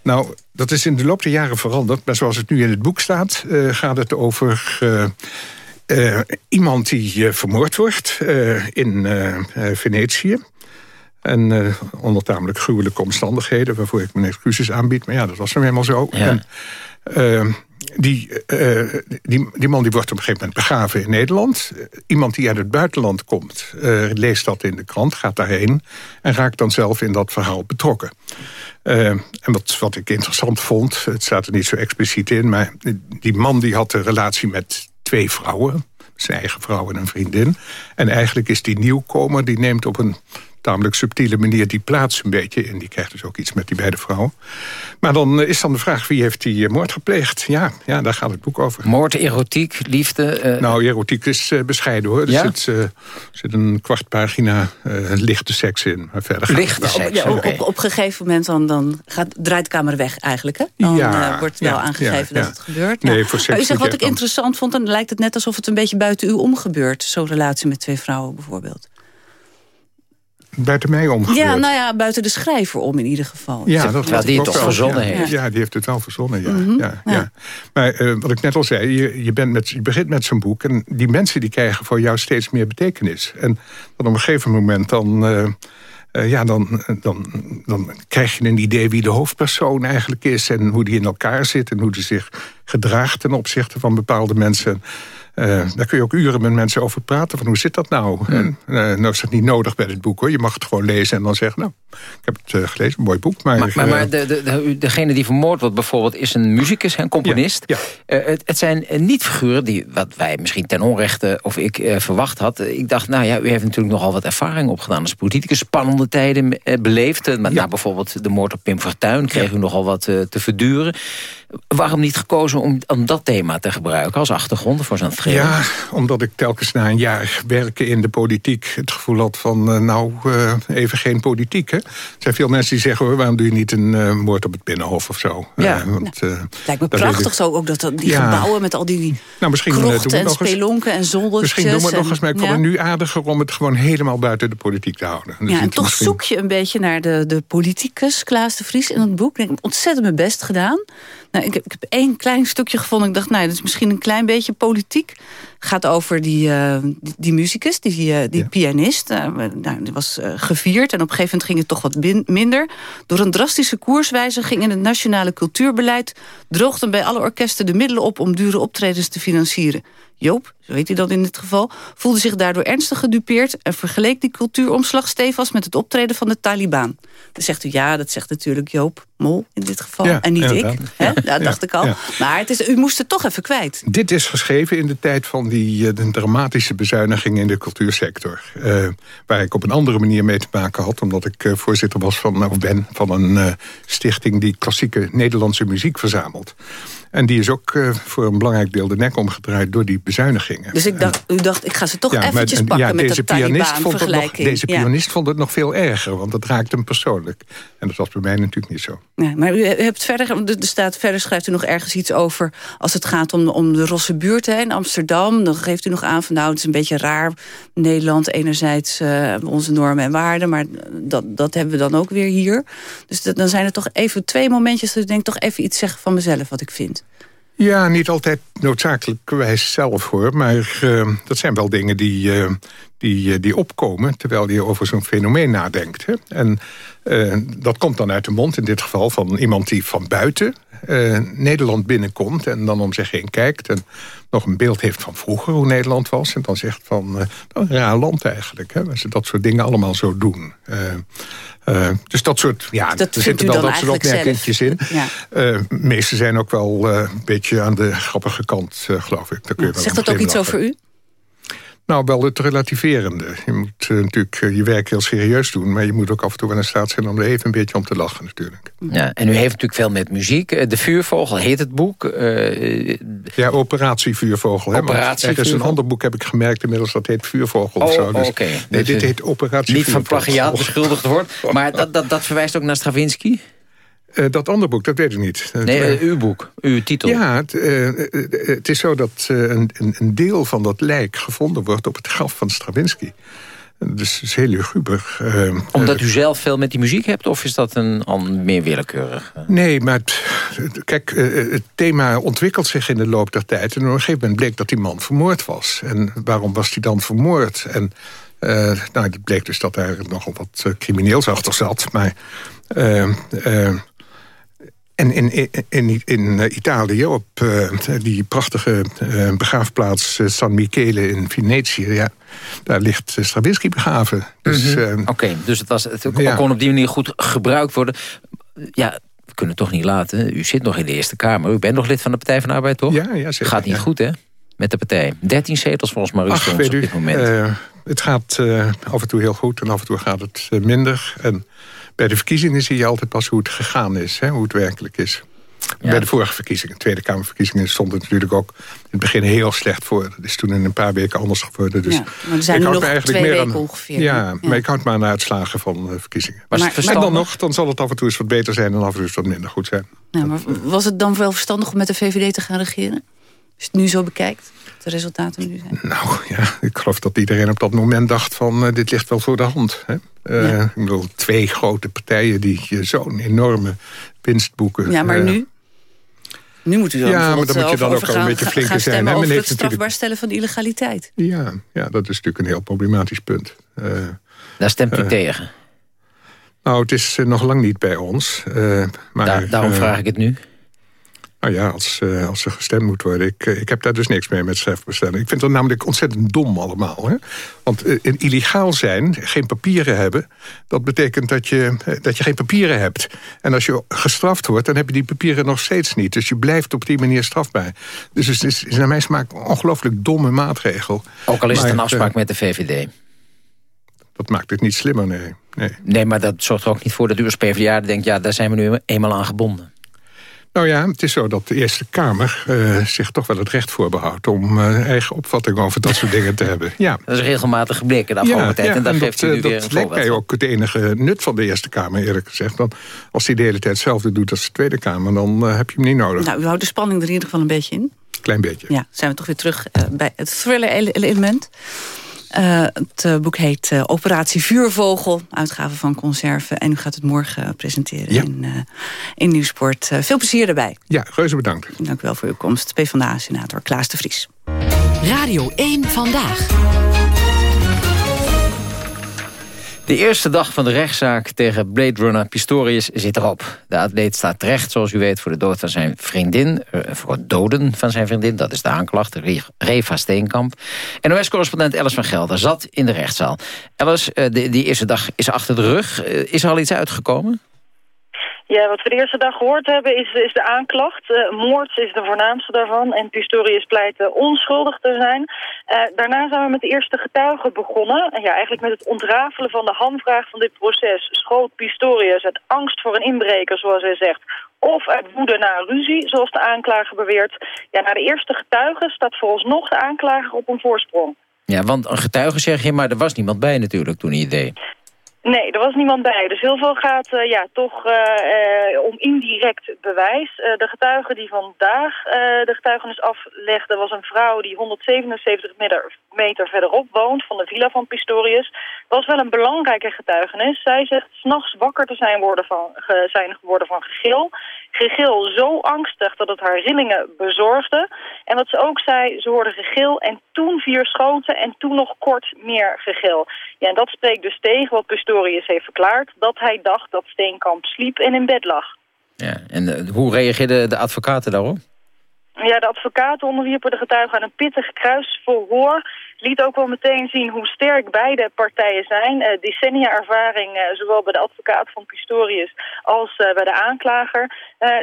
Nou, dat is in de loop der jaren veranderd. Maar zoals het nu in het boek staat, eh, gaat het over... eh, eh, iemand die eh, vermoord wordt eh, in Venetië. En eh, onder tamelijk gruwelijke omstandigheden... waarvoor ik mijn excuses aanbied. Maar ja, dat was nou helemaal zo. En, eh, die, die, die man die wordt op een gegeven moment begraven in Nederland. Iemand die uit het buitenland komt, leest dat in de krant, gaat daarheen... en raakt dan zelf in dat verhaal betrokken. En wat, wat ik interessant vond, het staat er niet zo expliciet in... maar die man die had een relatie met twee vrouwen. Zijn eigen vrouw en een vriendin. En eigenlijk is die nieuwkomer, die neemt op een tamelijk subtiele manier die plaats een beetje. En die krijgt dus ook iets met die beide vrouwen. Maar dan is dan de vraag, wie heeft die moord gepleegd? Ja, ja, daar gaat het boek over. Moord, erotiek, liefde? Nou, erotiek is bescheiden hoor. Er Ja? zit, eh, zit een kwart pagina eh, lichte seks in. Maar verder gaat Lichte seks, Ja, op, op, op een gegeven moment dan, dan gaat, draait de camera weg eigenlijk. Hè? Dan Ja, eh, wordt wel ja, aangegeven ja, dat ja. het gebeurt. Nee, Ja. voor seks maar u zegt wat ik dan- interessant vond... dan lijkt het net alsof het een beetje buiten u om gebeurt. Zo'n relatie met twee vrouwen bijvoorbeeld. Buiten mij omgebeurd. Ja, nou ja, buiten de schrijver om in ieder geval. Ja, dat Terwijl die het toch wel. verzonnen ja. heeft. Ja, die heeft het wel verzonnen, ja. Mhm, ja, ja. ja. Maar eh, wat ik net al zei, je, je, bent met, je begint met zo'n boek... en die mensen die krijgen voor jou steeds meer betekenis. En dan op een gegeven moment dan... eh, eh, ja, dan, dan, dan krijg je een idee wie de hoofdpersoon eigenlijk is... en hoe die in elkaar zit en hoe die zich gedraagt... ten opzichte van bepaalde mensen... Eh, daar kun je ook uren met mensen over praten. Van hoe zit dat nou? En, eh, nou is dat niet nodig bij dit boek hoor. Je mag het gewoon lezen en dan zeggen... nou, ik heb het eh, gelezen, een mooi boek. Maar, Maar, maar, maar de, de, de- degene die vermoord wordt bijvoorbeeld is een muzikus, een componist. Ja, Eh, het, het zijn eh, niet figuren die, wat wij misschien ten onrechte of ik verwacht had. Ik dacht, nou ja, u heeft natuurlijk nogal wat ervaring opgedaan als politicus. Spannende tijden beleefd. Maar Na bijvoorbeeld de moord op Pim Fortuyn kreeg u nogal wat te verduren. Waarom niet gekozen om, om dat thema te gebruiken als achtergrond voor zo'n thriller? Ja, omdat ik telkens na een jaar werken in de politiek... het gevoel had van, nou, even geen politiek. Hè? Er zijn veel mensen die zeggen, hoor, waarom doe je niet een eh, moord op het Binnenhof of zo? Ja. Eh, want, eh, Lijkt me prachtig ik- zo ook, dat, dat- die Ja. gebouwen met al die Nou, misschien doen we en nog eens- spelonken en zoldertjes. Misschien doen we het nog en- eens, maar ik vond het nu aardiger... om het gewoon helemaal buiten de politiek te houden. Dus Ja, en toch misschien- zoek je een beetje naar de, de politicus, Klaas de Vries, in het boek. Ik heb ontzettend mijn best gedaan. Nou, ik, heb, ik heb één klein stukje gevonden. Ik dacht, nou, dat is misschien een klein beetje politiek. gaat over die, eh, die, die muzikus, die, eh, die pianist. Eh, nou, die was gevierd en op een gegeven moment ging het toch wat bin- minder. Door een drastische koerswijziging in het nationale cultuurbeleid... droogden bij alle orkesten de middelen op om dure optredens te financieren. Joop, zo heet hij dat in dit geval, voelde zich daardoor ernstig gedupeerd... en vergeleek die cultuuromslag stevast met het optreden van de Taliban. Dan zegt u, ja, dat zegt natuurlijk Joop Mol in dit geval. Ja, en niet ik. Hè? Ja, Dat ja, dacht ik al. Maar het is, u moest het toch even kwijt. Dit is geschreven in de tijd van die eh, de dramatische bezuiniging in de cultuursector. eh, waar ik op een andere manier mee te maken had. Omdat ik eh, voorzitter was van, of ben van een stichting die klassieke Nederlandse muziek verzamelt. En die is ook eh, voor een belangrijk deel de nek omgedraaid door die bezuinigingen. Dus ik dacht, u dacht, ik ga ze toch Ja, eventjes en- pakken ja, met deze de pianist vond het nog, Taliban-vergelijking. Deze Ja. pianist vond het nog veel erger, want dat raakte hem persoonlijk. En dat was bij mij natuurlijk niet zo. Nee, maar u hebt verder, er staat, verder schrijft u nog ergens iets over... als het gaat om, om de Rosse buurt hè, in Amsterdam. Dan geeft u nog aan van nou, het is een beetje raar. Nederland enerzijds eh, onze normen en waarden... maar dat, dat hebben we dan ook weer hier. Dus dat, dan zijn er toch even twee momentjes... dat ik denk toch even iets zeggen van mezelf wat ik vind. Ja, niet altijd noodzakelijkerwijs zelf hoor. Maar eh, dat zijn wel dingen die, eh, die, eh, die opkomen... terwijl je over zo'n fenomeen nadenkt. Hè? En dat komt dan uit de mond in dit geval van iemand die van buiten... Nederland binnenkomt en dan om zich heen kijkt... en nog een beeld heeft van vroeger hoe Nederland was... en dan zegt van, eh, een raar land eigenlijk. Hè? Als ze dat soort dingen allemaal zo doen... Eh, eh, dus dat soort, ja, Dat er zitten wel dat soort opmerkingjes in. Ja. Eh, de meeste zijn ook wel eh, een beetje aan de grappige kant, eh, geloof ik. Daar kun je wel Zegt dat ook iets over u? Nou, wel het relativerende. Je moet eh, natuurlijk eh, je werk heel serieus doen... maar je moet ook af en toe wel in staat zijn om er even een beetje om te lachen natuurlijk. Ja, en u heeft natuurlijk veel met muziek. Eh, De Vuurvogel heet het boek. Ja, Operatie Vuurvogel. hè, want Operatie ergens een ander boek heb ik gemerkt inmiddels... dat heet Vuurvogel of Oh, zo. Dus, oké. Nee, Dus, dit heet Operatie niet van plagiaat beschuldigd wordt. Maar (laughs) dat, dat, dat verwijst ook naar Stravinsky? Eh, dat andere boek, dat weet ik niet. Het, Nee, eh, eh, uw boek, uw titel. Ja, het, eh, eh, is zo dat eh, een, een- deel van dat lijk gevonden wordt op het graf van Stravinsky. Dus het is heel luguber. Eh, Omdat eh, u zelf veel met die muziek hebt? Of is dat een meer willekeurig? eh? Nee, maar het, kijk, eh, het thema ontwikkelt zich in de loop der tijd. En op een gegeven moment bleek dat die man vermoord was. En waarom was hij dan vermoord? En eh, nou, het bleek dus dat daar nogal wat eh, crimineels achter zat. Maar... eh, eh, en in, in, in, in eh, Italië, op eh, die prachtige eh, begraafplaats San Michele in Venetië... Ja, daar ligt Stravinsky begraven. Dus, Mhm. Oké, dus het, was, het Ja. kon op die manier goed gebruikt worden. Ja, we kunnen het toch niet laten. U zit nog in de Eerste Kamer. U bent nog lid van de Partij van de Arbeid, toch? Ja, ja zeker. Gaat niet ja. goed, hè? Met de partij. 13 zetels volgens Marus op dit moment. het gaat uh, af en toe heel goed en af en toe gaat het uh, minder. En bij de verkiezingen zie je altijd pas hoe het gegaan is, hè, hoe het werkelijk is. Ja. Bij de vorige verkiezingen, Tweede Kamerverkiezingen, stond het natuurlijk ook in het begin heel slecht voor. Dat is toen in een paar weken anders geworden. Dus ja, maar er zijn ik nu houd nog me eigenlijk twee meer weken aan, ongeveer. Ja, maar ik houd me aan de uitslagen van uh, verkiezingen. Was het en verstandig? dan nog, dan zal het af en toe eens wat beter zijn... en af en toe eens wat minder goed zijn. Nou, maar was het dan wel verstandig om met de VVD te gaan regeren? Als je het nu zo bekijkt, wat de resultaten nu zijn. Nou ja, ik geloof dat iedereen op dat moment dacht van... Uh, dit ligt wel voor de hand. Hè? Uh, ja. Ik bedoel, twee grote partijen die zo'n enorme winst boeken. Ja, maar nu? Nu moet u dan ja, maar dan moet je dan ook gaan, een beetje flinker gaan zijn. stemmen Hè? over Men het heeft strafbaar stellen van illegaliteit. Ja, ja, dat is natuurlijk een heel problematisch punt. Uh, Daar stemt u tegen? Nou, het is uh, nog lang niet bij ons. Uh, maar, Daar, daarom vraag ik het nu. Nou ja, als, uh, als er gestemd moet worden. Ik, ik heb daar dus niks mee met strafbestelling. Ik vind dat namelijk ontzettend dom allemaal. Hè? Want uh, illegaal zijn, geen papieren hebben... dat betekent dat je, dat je geen papieren hebt. En als je gestraft wordt, dan heb je die papieren nog steeds niet. Dus je blijft op die manier strafbaar. Dus het is, is naar mijn smaak een ongelooflijk domme maatregel. Ook al is maar, het een afspraak met de VVD. Dat maakt het niet slimmer, nee. nee. Nee, maar dat zorgt er ook niet voor dat u als PvdA denkt... ja, daar zijn we nu eenmaal aan gebonden. Nou ja, het is zo dat de Eerste Kamer uh, zich toch wel het recht voorbehoudt... om uh, eigen opvatting over dat soort dingen te hebben. Ja. Dat is regelmatig gebleken de afgelopen ja, tijd. Ja, en daar en geeft dat, u nu dat weer een lijkt mij ook het enige nut van de Eerste Kamer, eerlijk gezegd. Want als hij de hele tijd hetzelfde doet als de Tweede Kamer... dan uh, heb je hem niet nodig. Nou, u houdt de spanning er in ieder geval een beetje in. Klein beetje. Ja, zijn we toch weer terug bij het thriller-element. Uh, het uh, boek heet uh, Operatie Vuurvogel, uitgave van Conserve. En u gaat het morgen presenteren ja. in, in Nieuwsport. veel plezier erbij. Ja, reuze bedankt. Dank u wel voor uw komst. PvdA-senator Klaas de Vries. Radio 1 Vandaag. De eerste dag van de rechtszaak tegen Blade Runner Pistorius zit erop. De atleet staat terecht, zoals u weet, voor de dood van zijn vriendin. Voor het doden van zijn vriendin, dat is de aanklacht. Reva Steenkamp. NOS-correspondent Alice van Gelder zat in de rechtszaal. Alice, die, die eerste dag is achter de rug. Is er al iets uitgekomen? Ja, wat we de eerste dag gehoord hebben is, is de aanklacht. Uh, moord is de voornaamste daarvan en Pistorius pleit uh, onschuldig te zijn. Uh, daarna zijn we met de eerste getuigen begonnen. En ja, eigenlijk met het ontrafelen van de hamvraag van dit proces. Schoot Pistorius uit angst voor een inbreker, zoals hij zegt... of uit woede na een ruzie, zoals de aanklager beweert. Ja, na de eerste getuigen staat vooralsnog de aanklager op een voorsprong. Ja, want een getuige zeg je, maar er was niemand bij natuurlijk toen hij deed. Nee, er was niemand bij. Dus heel veel gaat uh, ja, toch uh, uh, om indirect bewijs. de getuige die vandaag de getuigenis aflegde was een vrouw die 177 meter, verderop woont van de villa van Pistorius. was wel een belangrijke getuigenis. Zij zegt s'nachts wakker te zijn, worden van, zijn geworden van gegil. Gegil zo angstig dat het haar rillingen bezorgde. En wat ze ook zei, ze hoorde gegil en toen vier schoten en toen nog kort meer gegil. Ja, en dat spreekt dus tegen wat Pistorius heeft verklaard... dat hij dacht dat Steenkamp sliep en in bed lag. Ja, en uh, hoe reageerden de advocaten daarop? Ja, de advocaten onderwierpen de getuigen aan een pittig kruisverhoor. Liet ook wel meteen zien hoe sterk beide partijen zijn. Uh, decennia ervaring, uh, zowel bij de advocaat van Pistorius als uh, bij de aanklager.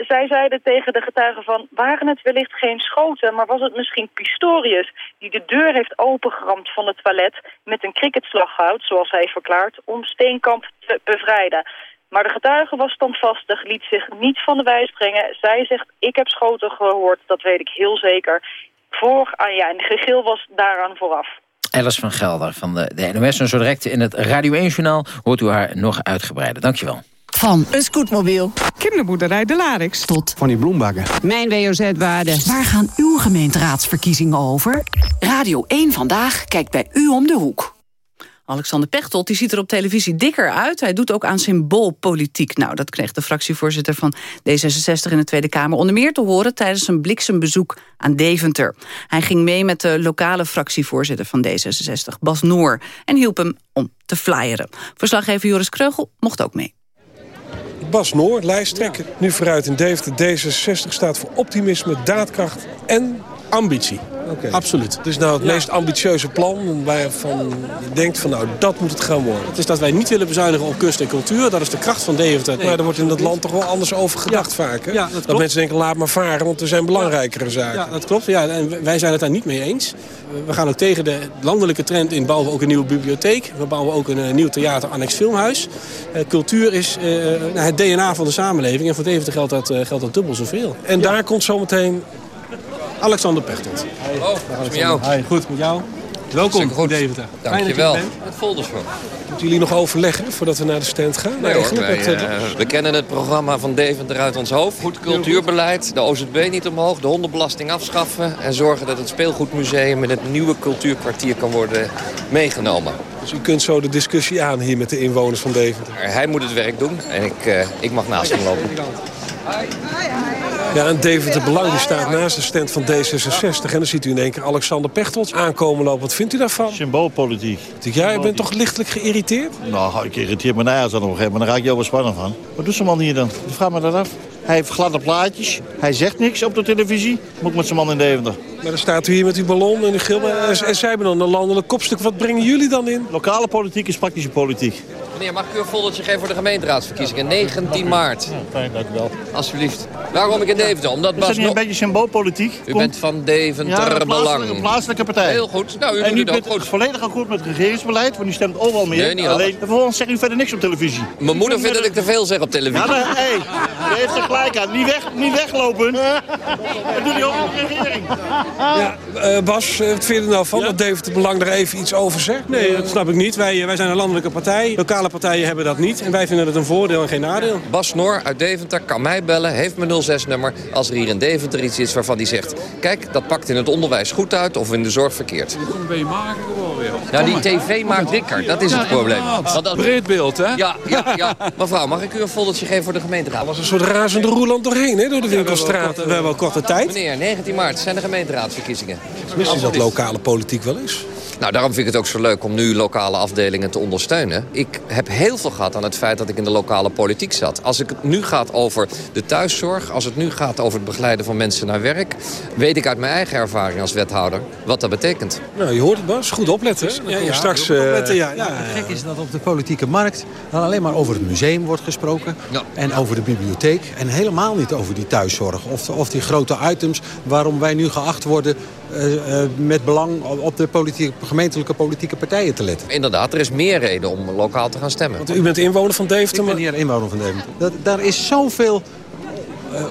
zij zeiden tegen de getuigen van, waren het wellicht geen schoten... maar was het misschien Pistorius die de deur heeft opengeramd van het toilet... met een cricketslaghout, zoals hij verklaart, om Steenkamp te bevrijden... Maar de getuige was standvastig, liet zich niet van de wijs brengen. Zij zegt, ik heb schoten gehoord, dat weet ik heel zeker. Voor, ah ja, en de gegil was daaraan vooraf. Alice van Gelder van de, de NOS. En zo direct in het Radio 1-journaal hoort u haar nog uitgebreider. Dankjewel. Van een scootmobiel, kinderboerderij De Larix, tot van die bloembakken. Mijn WOZ-waarde. Waar gaan uw gemeenteraadsverkiezingen over? Radio 1 Vandaag kijkt bij u om de hoek. Alexander Pechtold die ziet er op televisie dikker uit. Hij doet ook aan symboolpolitiek. Nou, dat kreeg de fractievoorzitter van D66 in de Tweede Kamer... onder meer te horen tijdens een bliksembezoek aan Deventer. Hij ging mee met de lokale fractievoorzitter van D66, Bas Noor... en hielp hem om te flyeren. Verslaggever Joris Kreugel mocht ook mee. Bas Noor, lijsttrekker, nu vooruit in Deventer. D66 staat voor optimisme, daadkracht en Ambitie. Absoluut. Het is nou het meest ambitieuze plan waarvan je denkt van nou, dat moet het gaan worden. Het is dat wij niet willen bezuinigen op kunst en cultuur. Dat is de kracht van Deventer. Maar er wordt in het land toch wel anders over gedacht vaak. Hè? Ja, dat dat, mensen denken, laat maar varen, want er zijn belangrijkere zaken. Ja, dat klopt. Ja, en wij zijn het daar niet mee eens. We gaan ook tegen de landelijke trend in. Bouwen we ook een nieuwe bibliotheek. We bouwen ook een eh, nieuw theater, annex filmhuis. Eh, cultuur is eh, nou, het DNA van de samenleving. En voor Deventer geldt dat, geldt dat dubbel zoveel. En daar komt zometeen... Alexander Pechtold. Oh, met jou. Hi, goed, met jou. Welkom, goed. Deventer. Dankjewel. Het folders van. Moeten jullie nog overleggen voordat we naar de stand gaan? Nee hoor, wij, eh, eh, we kennen het programma van Deventer uit ons hoofd. Goed cultuurbeleid, de OZB niet omhoog, de hondenbelasting afschaffen... en zorgen dat het speelgoedmuseum in het nieuwe cultuurkwartier kan worden meegenomen. Dus u kunt zo de discussie aan hier met de inwoners van Deventer. Hij moet het werk doen en ik, eh, ik mag naast hem lopen. Ja, en Deventer Belang die staat naast de stand van D66. En dan ziet u in één keer Alexander Pechtold aankomen lopen. Wat vindt u daarvan? Symboolpolitiek. Ja, u bent toch lichtelijk geïrriteerd? Nou, ik irriteer me nergens aan op een gegeven moment. Dan raak je overspannen van. Wat doet zo'n man hier dan? Ik vraag me dat af. Hij heeft gladde plaatjes. Hij zegt niks op de televisie. Moet ik met zijn man in Deventer. Maar dan staat u hier met uw ballon en uw gil. En, en zij hebben dan een landelijk kopstuk. Wat brengen jullie dan in? Lokale politiek is praktische politiek. Meneer, mag ik u een foldertje geven voor de gemeenteraadsverkiezingen? 19 maart. Fijn, dank u wel. Alsjeblieft. Waarom ik in Deventer? Omdat Is dat niet een beetje symboolpolitiek? U bent van Deventer ja, een Belang. plaatselijke, een plaatselijke partij. Heel goed. Nou, u en u bent goed. volledig akkoord met het regeringsbeleid, want u stemt overal meer. Nee, niet Alleen, vervolgens zegt u verder niks op televisie. Mijn moeder vindt dat ik te veel zeg op televisie. Ja, daar heeft (laughs) gelijk aan. Niet, weg, niet weglopen. Dat doet hij ook op de regering. Ja, eh, Bas, eh, wat vind je er nou van dat Deventer Belang er even iets over zegt? Nee, dat snap ik niet. Wij, wij zijn een landelijke partij. Lokale partijen hebben dat niet. En wij vinden het een voordeel en geen nadeel. Bas Noor uit Deventer kan mij bellen, heeft mijn 06-nummer... als er hier in Deventer iets is waarvan hij zegt... kijk, dat pakt in het onderwijs goed uit of in de zorg verkeerd. Nou, die tv maakt dikker, dat is het probleem. Want dat... Breed beeld, hè? Ja, ja, ja. Mevrouw, mag ik u een foldertje geven voor de gemeenteraad? was een soort razende roeland doorheen, hè, door de winkelstraat. We hebben wel korte tijd. Meneer, 19 maart zijn de gemeenteraadsverkiezingen. Misschien dat lokale politiek wel is. Nou, daarom vind ik het ook zo leuk om nu lokale afdelingen te ondersteunen. Ik heb heel veel gehad aan het feit dat ik in de lokale politiek zat. Als het nu gaat over de thuiszorg, als het nu gaat over het begeleiden van mensen naar werk... weet ik uit mijn eigen ervaring als wethouder wat dat betekent. Nou, je hoort het, Bas. Goed opletten. Ja, ja, straks... eh, Opletten, ja. gek is dat op de politieke markt dan alleen maar over het museum wordt gesproken. En over de bibliotheek. En helemaal niet over die thuiszorg. Of, of die grote items waarom wij nu geacht worden met belang op de politieke, gemeentelijke politieke partijen te letten. Inderdaad, er is meer reden om lokaal te gaan stemmen. Want u bent inwoner van Deventer. Ik ben hier inwoner van Deventer. Dat, daar is zoveel eh,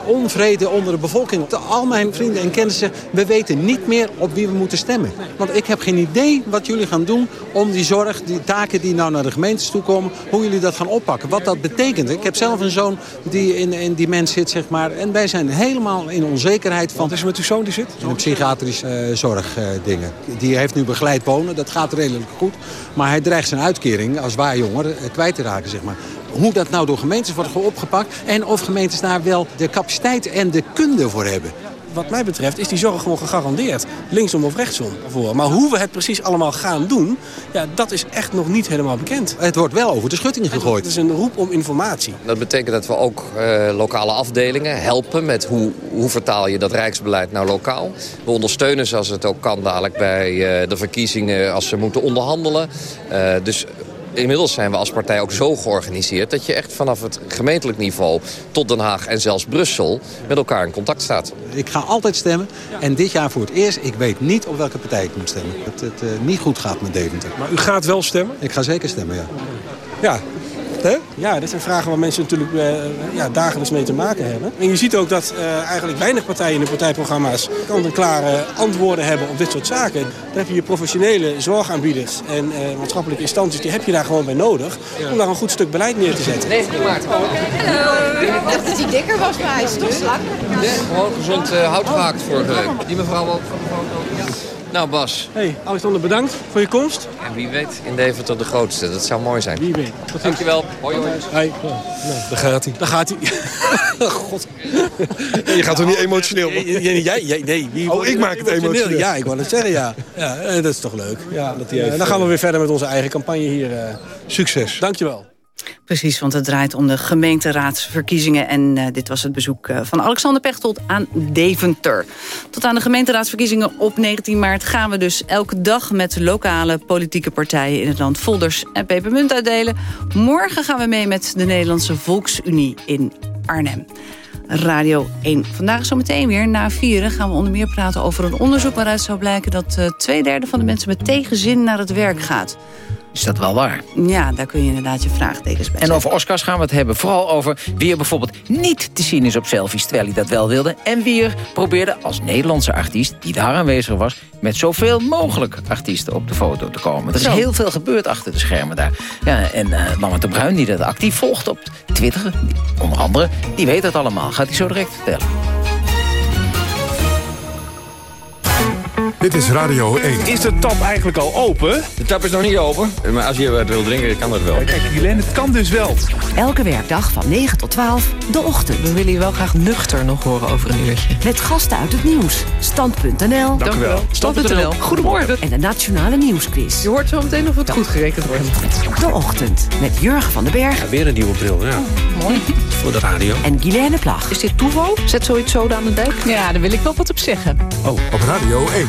onvrede onder de bevolking. Al mijn vrienden en kennissen, we weten niet meer op wie we moeten stemmen. Want ik heb geen idee wat jullie gaan doen om die zorg, die taken die nou naar de gemeentes toe komen, hoe jullie dat gaan oppakken. Wat dat betekent. Ik heb zelf een zoon die in, in die mens zit, zeg maar. En wij zijn helemaal in onzekerheid van... Wat is er met uw zoon die zit? In de psychiatrische eh, zorgdingen. die heeft nu begeleid wonen, dat gaat redelijk goed. Maar hij dreigt zijn uitkering als waarjonger eh, kwijt te raken, zeg maar. Hoe dat nou door gemeentes wordt opgepakt... en of gemeentes daar wel de capaciteit en de kunde voor hebben. Wat mij betreft is die zorg gewoon gegarandeerd. Linksom of rechtsom. Voor. Maar hoe we het precies allemaal gaan doen... Ja, dat is echt nog niet helemaal bekend. Het wordt wel over de schutting gegooid. Het is een roep om informatie. Dat betekent dat we ook eh, lokale afdelingen helpen met hoe, hoe vertaal je dat rijksbeleid nou lokaal. We ondersteunen ze als het ook kan dadelijk bij eh, de verkiezingen als ze moeten onderhandelen. Eh, dus inmiddels zijn we als partij ook zo georganiseerd... dat je echt vanaf het gemeentelijk niveau tot Den Haag en zelfs Brussel... met elkaar in contact staat. Ik ga altijd stemmen. En dit jaar voor het eerst, ik weet niet op welke partij ik moet stemmen. Dat het eh, niet goed gaat met Deventer. Maar u gaat wel stemmen? Ik ga zeker stemmen, ja. Ja. Ja, dit zijn vragen waar mensen natuurlijk eh, ja, dagelijks mee te maken hebben. En je ziet ook dat eh, eigenlijk weinig partijen in de partijprogramma's kant-en-klare antwoorden hebben op dit soort zaken. Dan heb je je professionele zorgaanbieders en eh, maatschappelijke instanties, die heb je daar gewoon bij nodig om daar een goed stuk beleid neer te zetten. 19 maart. Ik dacht dat hij dikker was, maar hij is toch slak. Nee, gewoon gezond uh, hout gehakt vorige week. Die mevrouw ook. Nou Bas. Hey, Alexander bedankt voor je komst. En wie weet in Deventer de grootste. Dat zou mooi zijn. Wie weet. Dankjewel. Hoi hoi. Hey. Nou, daar gaat hij. Daar gaat hij. (laughs) God. Je gaat toch niet emotioneel? Jij, jij, jij, nee. Wie oh, ik maak het emotioneel. Ja, ik wou het zeggen, ja. ja. Dat is toch leuk. Ja, dat hij dan gaan we weer verder met onze eigen campagne hier. Succes. Dankjewel. Precies, want het draait om de gemeenteraadsverkiezingen. En uh, dit was het bezoek uh, van Alexander Pechtold aan Deventer. Tot aan de gemeenteraadsverkiezingen op 19 maart gaan we dus elke dag... met lokale politieke partijen in het land folders en pepermunt uitdelen. Morgen gaan we mee met de Nederlandse Volksunie in Arnhem. Radio 1. Vandaag zometeen weer, na vieren, gaan we onder meer praten over een onderzoek... waaruit zou blijken dat uh, twee derde van de mensen met tegenzin naar het werk gaat. Is dat wel waar? Ja, daar kun je inderdaad je vraagtekens bij En over Oscars gaan we het hebben. Vooral over wie er bijvoorbeeld niet te zien is op selfies... terwijl hij dat wel wilde. En wie er probeerde als Nederlandse artiest, die daar aanwezig was... met zoveel mogelijk artiesten op de foto te komen. Er is heel veel gebeurd achter de schermen daar. Ja, en uh, Mama de Bruin, die dat actief volgt op Twitter... onder andere, die weet dat allemaal. Gaat hij zo direct vertellen. Dit is Radio 1. Is de tap eigenlijk al open? De tap is nog niet open, maar als je wat wil drinken, kan dat wel. Kijk, Helene, het kan dus wel. Elke werkdag van 9 tot 12, de ochtend. We willen je wel graag nuchter nog horen over een uurtje. Met gasten uit het nieuws. Stand.nl. Dank u wel. Stand.nl. Goedemorgen. En de Nationale Nieuwsquiz. Je hoort zo meteen of het goed gerekend wordt. De ochtend met Jurgen van den Berg. Ja, weer een nieuwe bril, ja. Oh, mooi. Voor de radio. En Guilaine Plag. Is dit toeval? Zet zoiets zo aan de dijk? Ja, daar wil ik wel wat op zeggen. Oh, op Radio 1.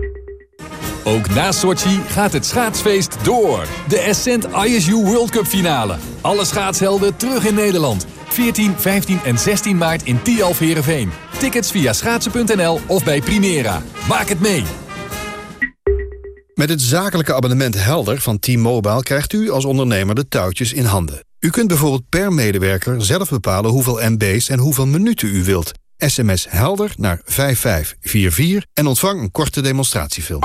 Ook na Sochi gaat het schaatsfeest door. De Ascent ISU World Cup finale. Alle schaatshelden terug in Nederland. 14, 15 en 16 maart in Tialf Heerenveen. Tickets via schaatsen.nl of bij Primera. Maak het mee! Met het zakelijke abonnement Helder van T-Mobile... krijgt u als ondernemer de touwtjes in handen. U kunt bijvoorbeeld per medewerker zelf bepalen hoeveel MB's en hoeveel minuten u wilt. SMS Helder naar 5544 en ontvang een korte demonstratiefilm.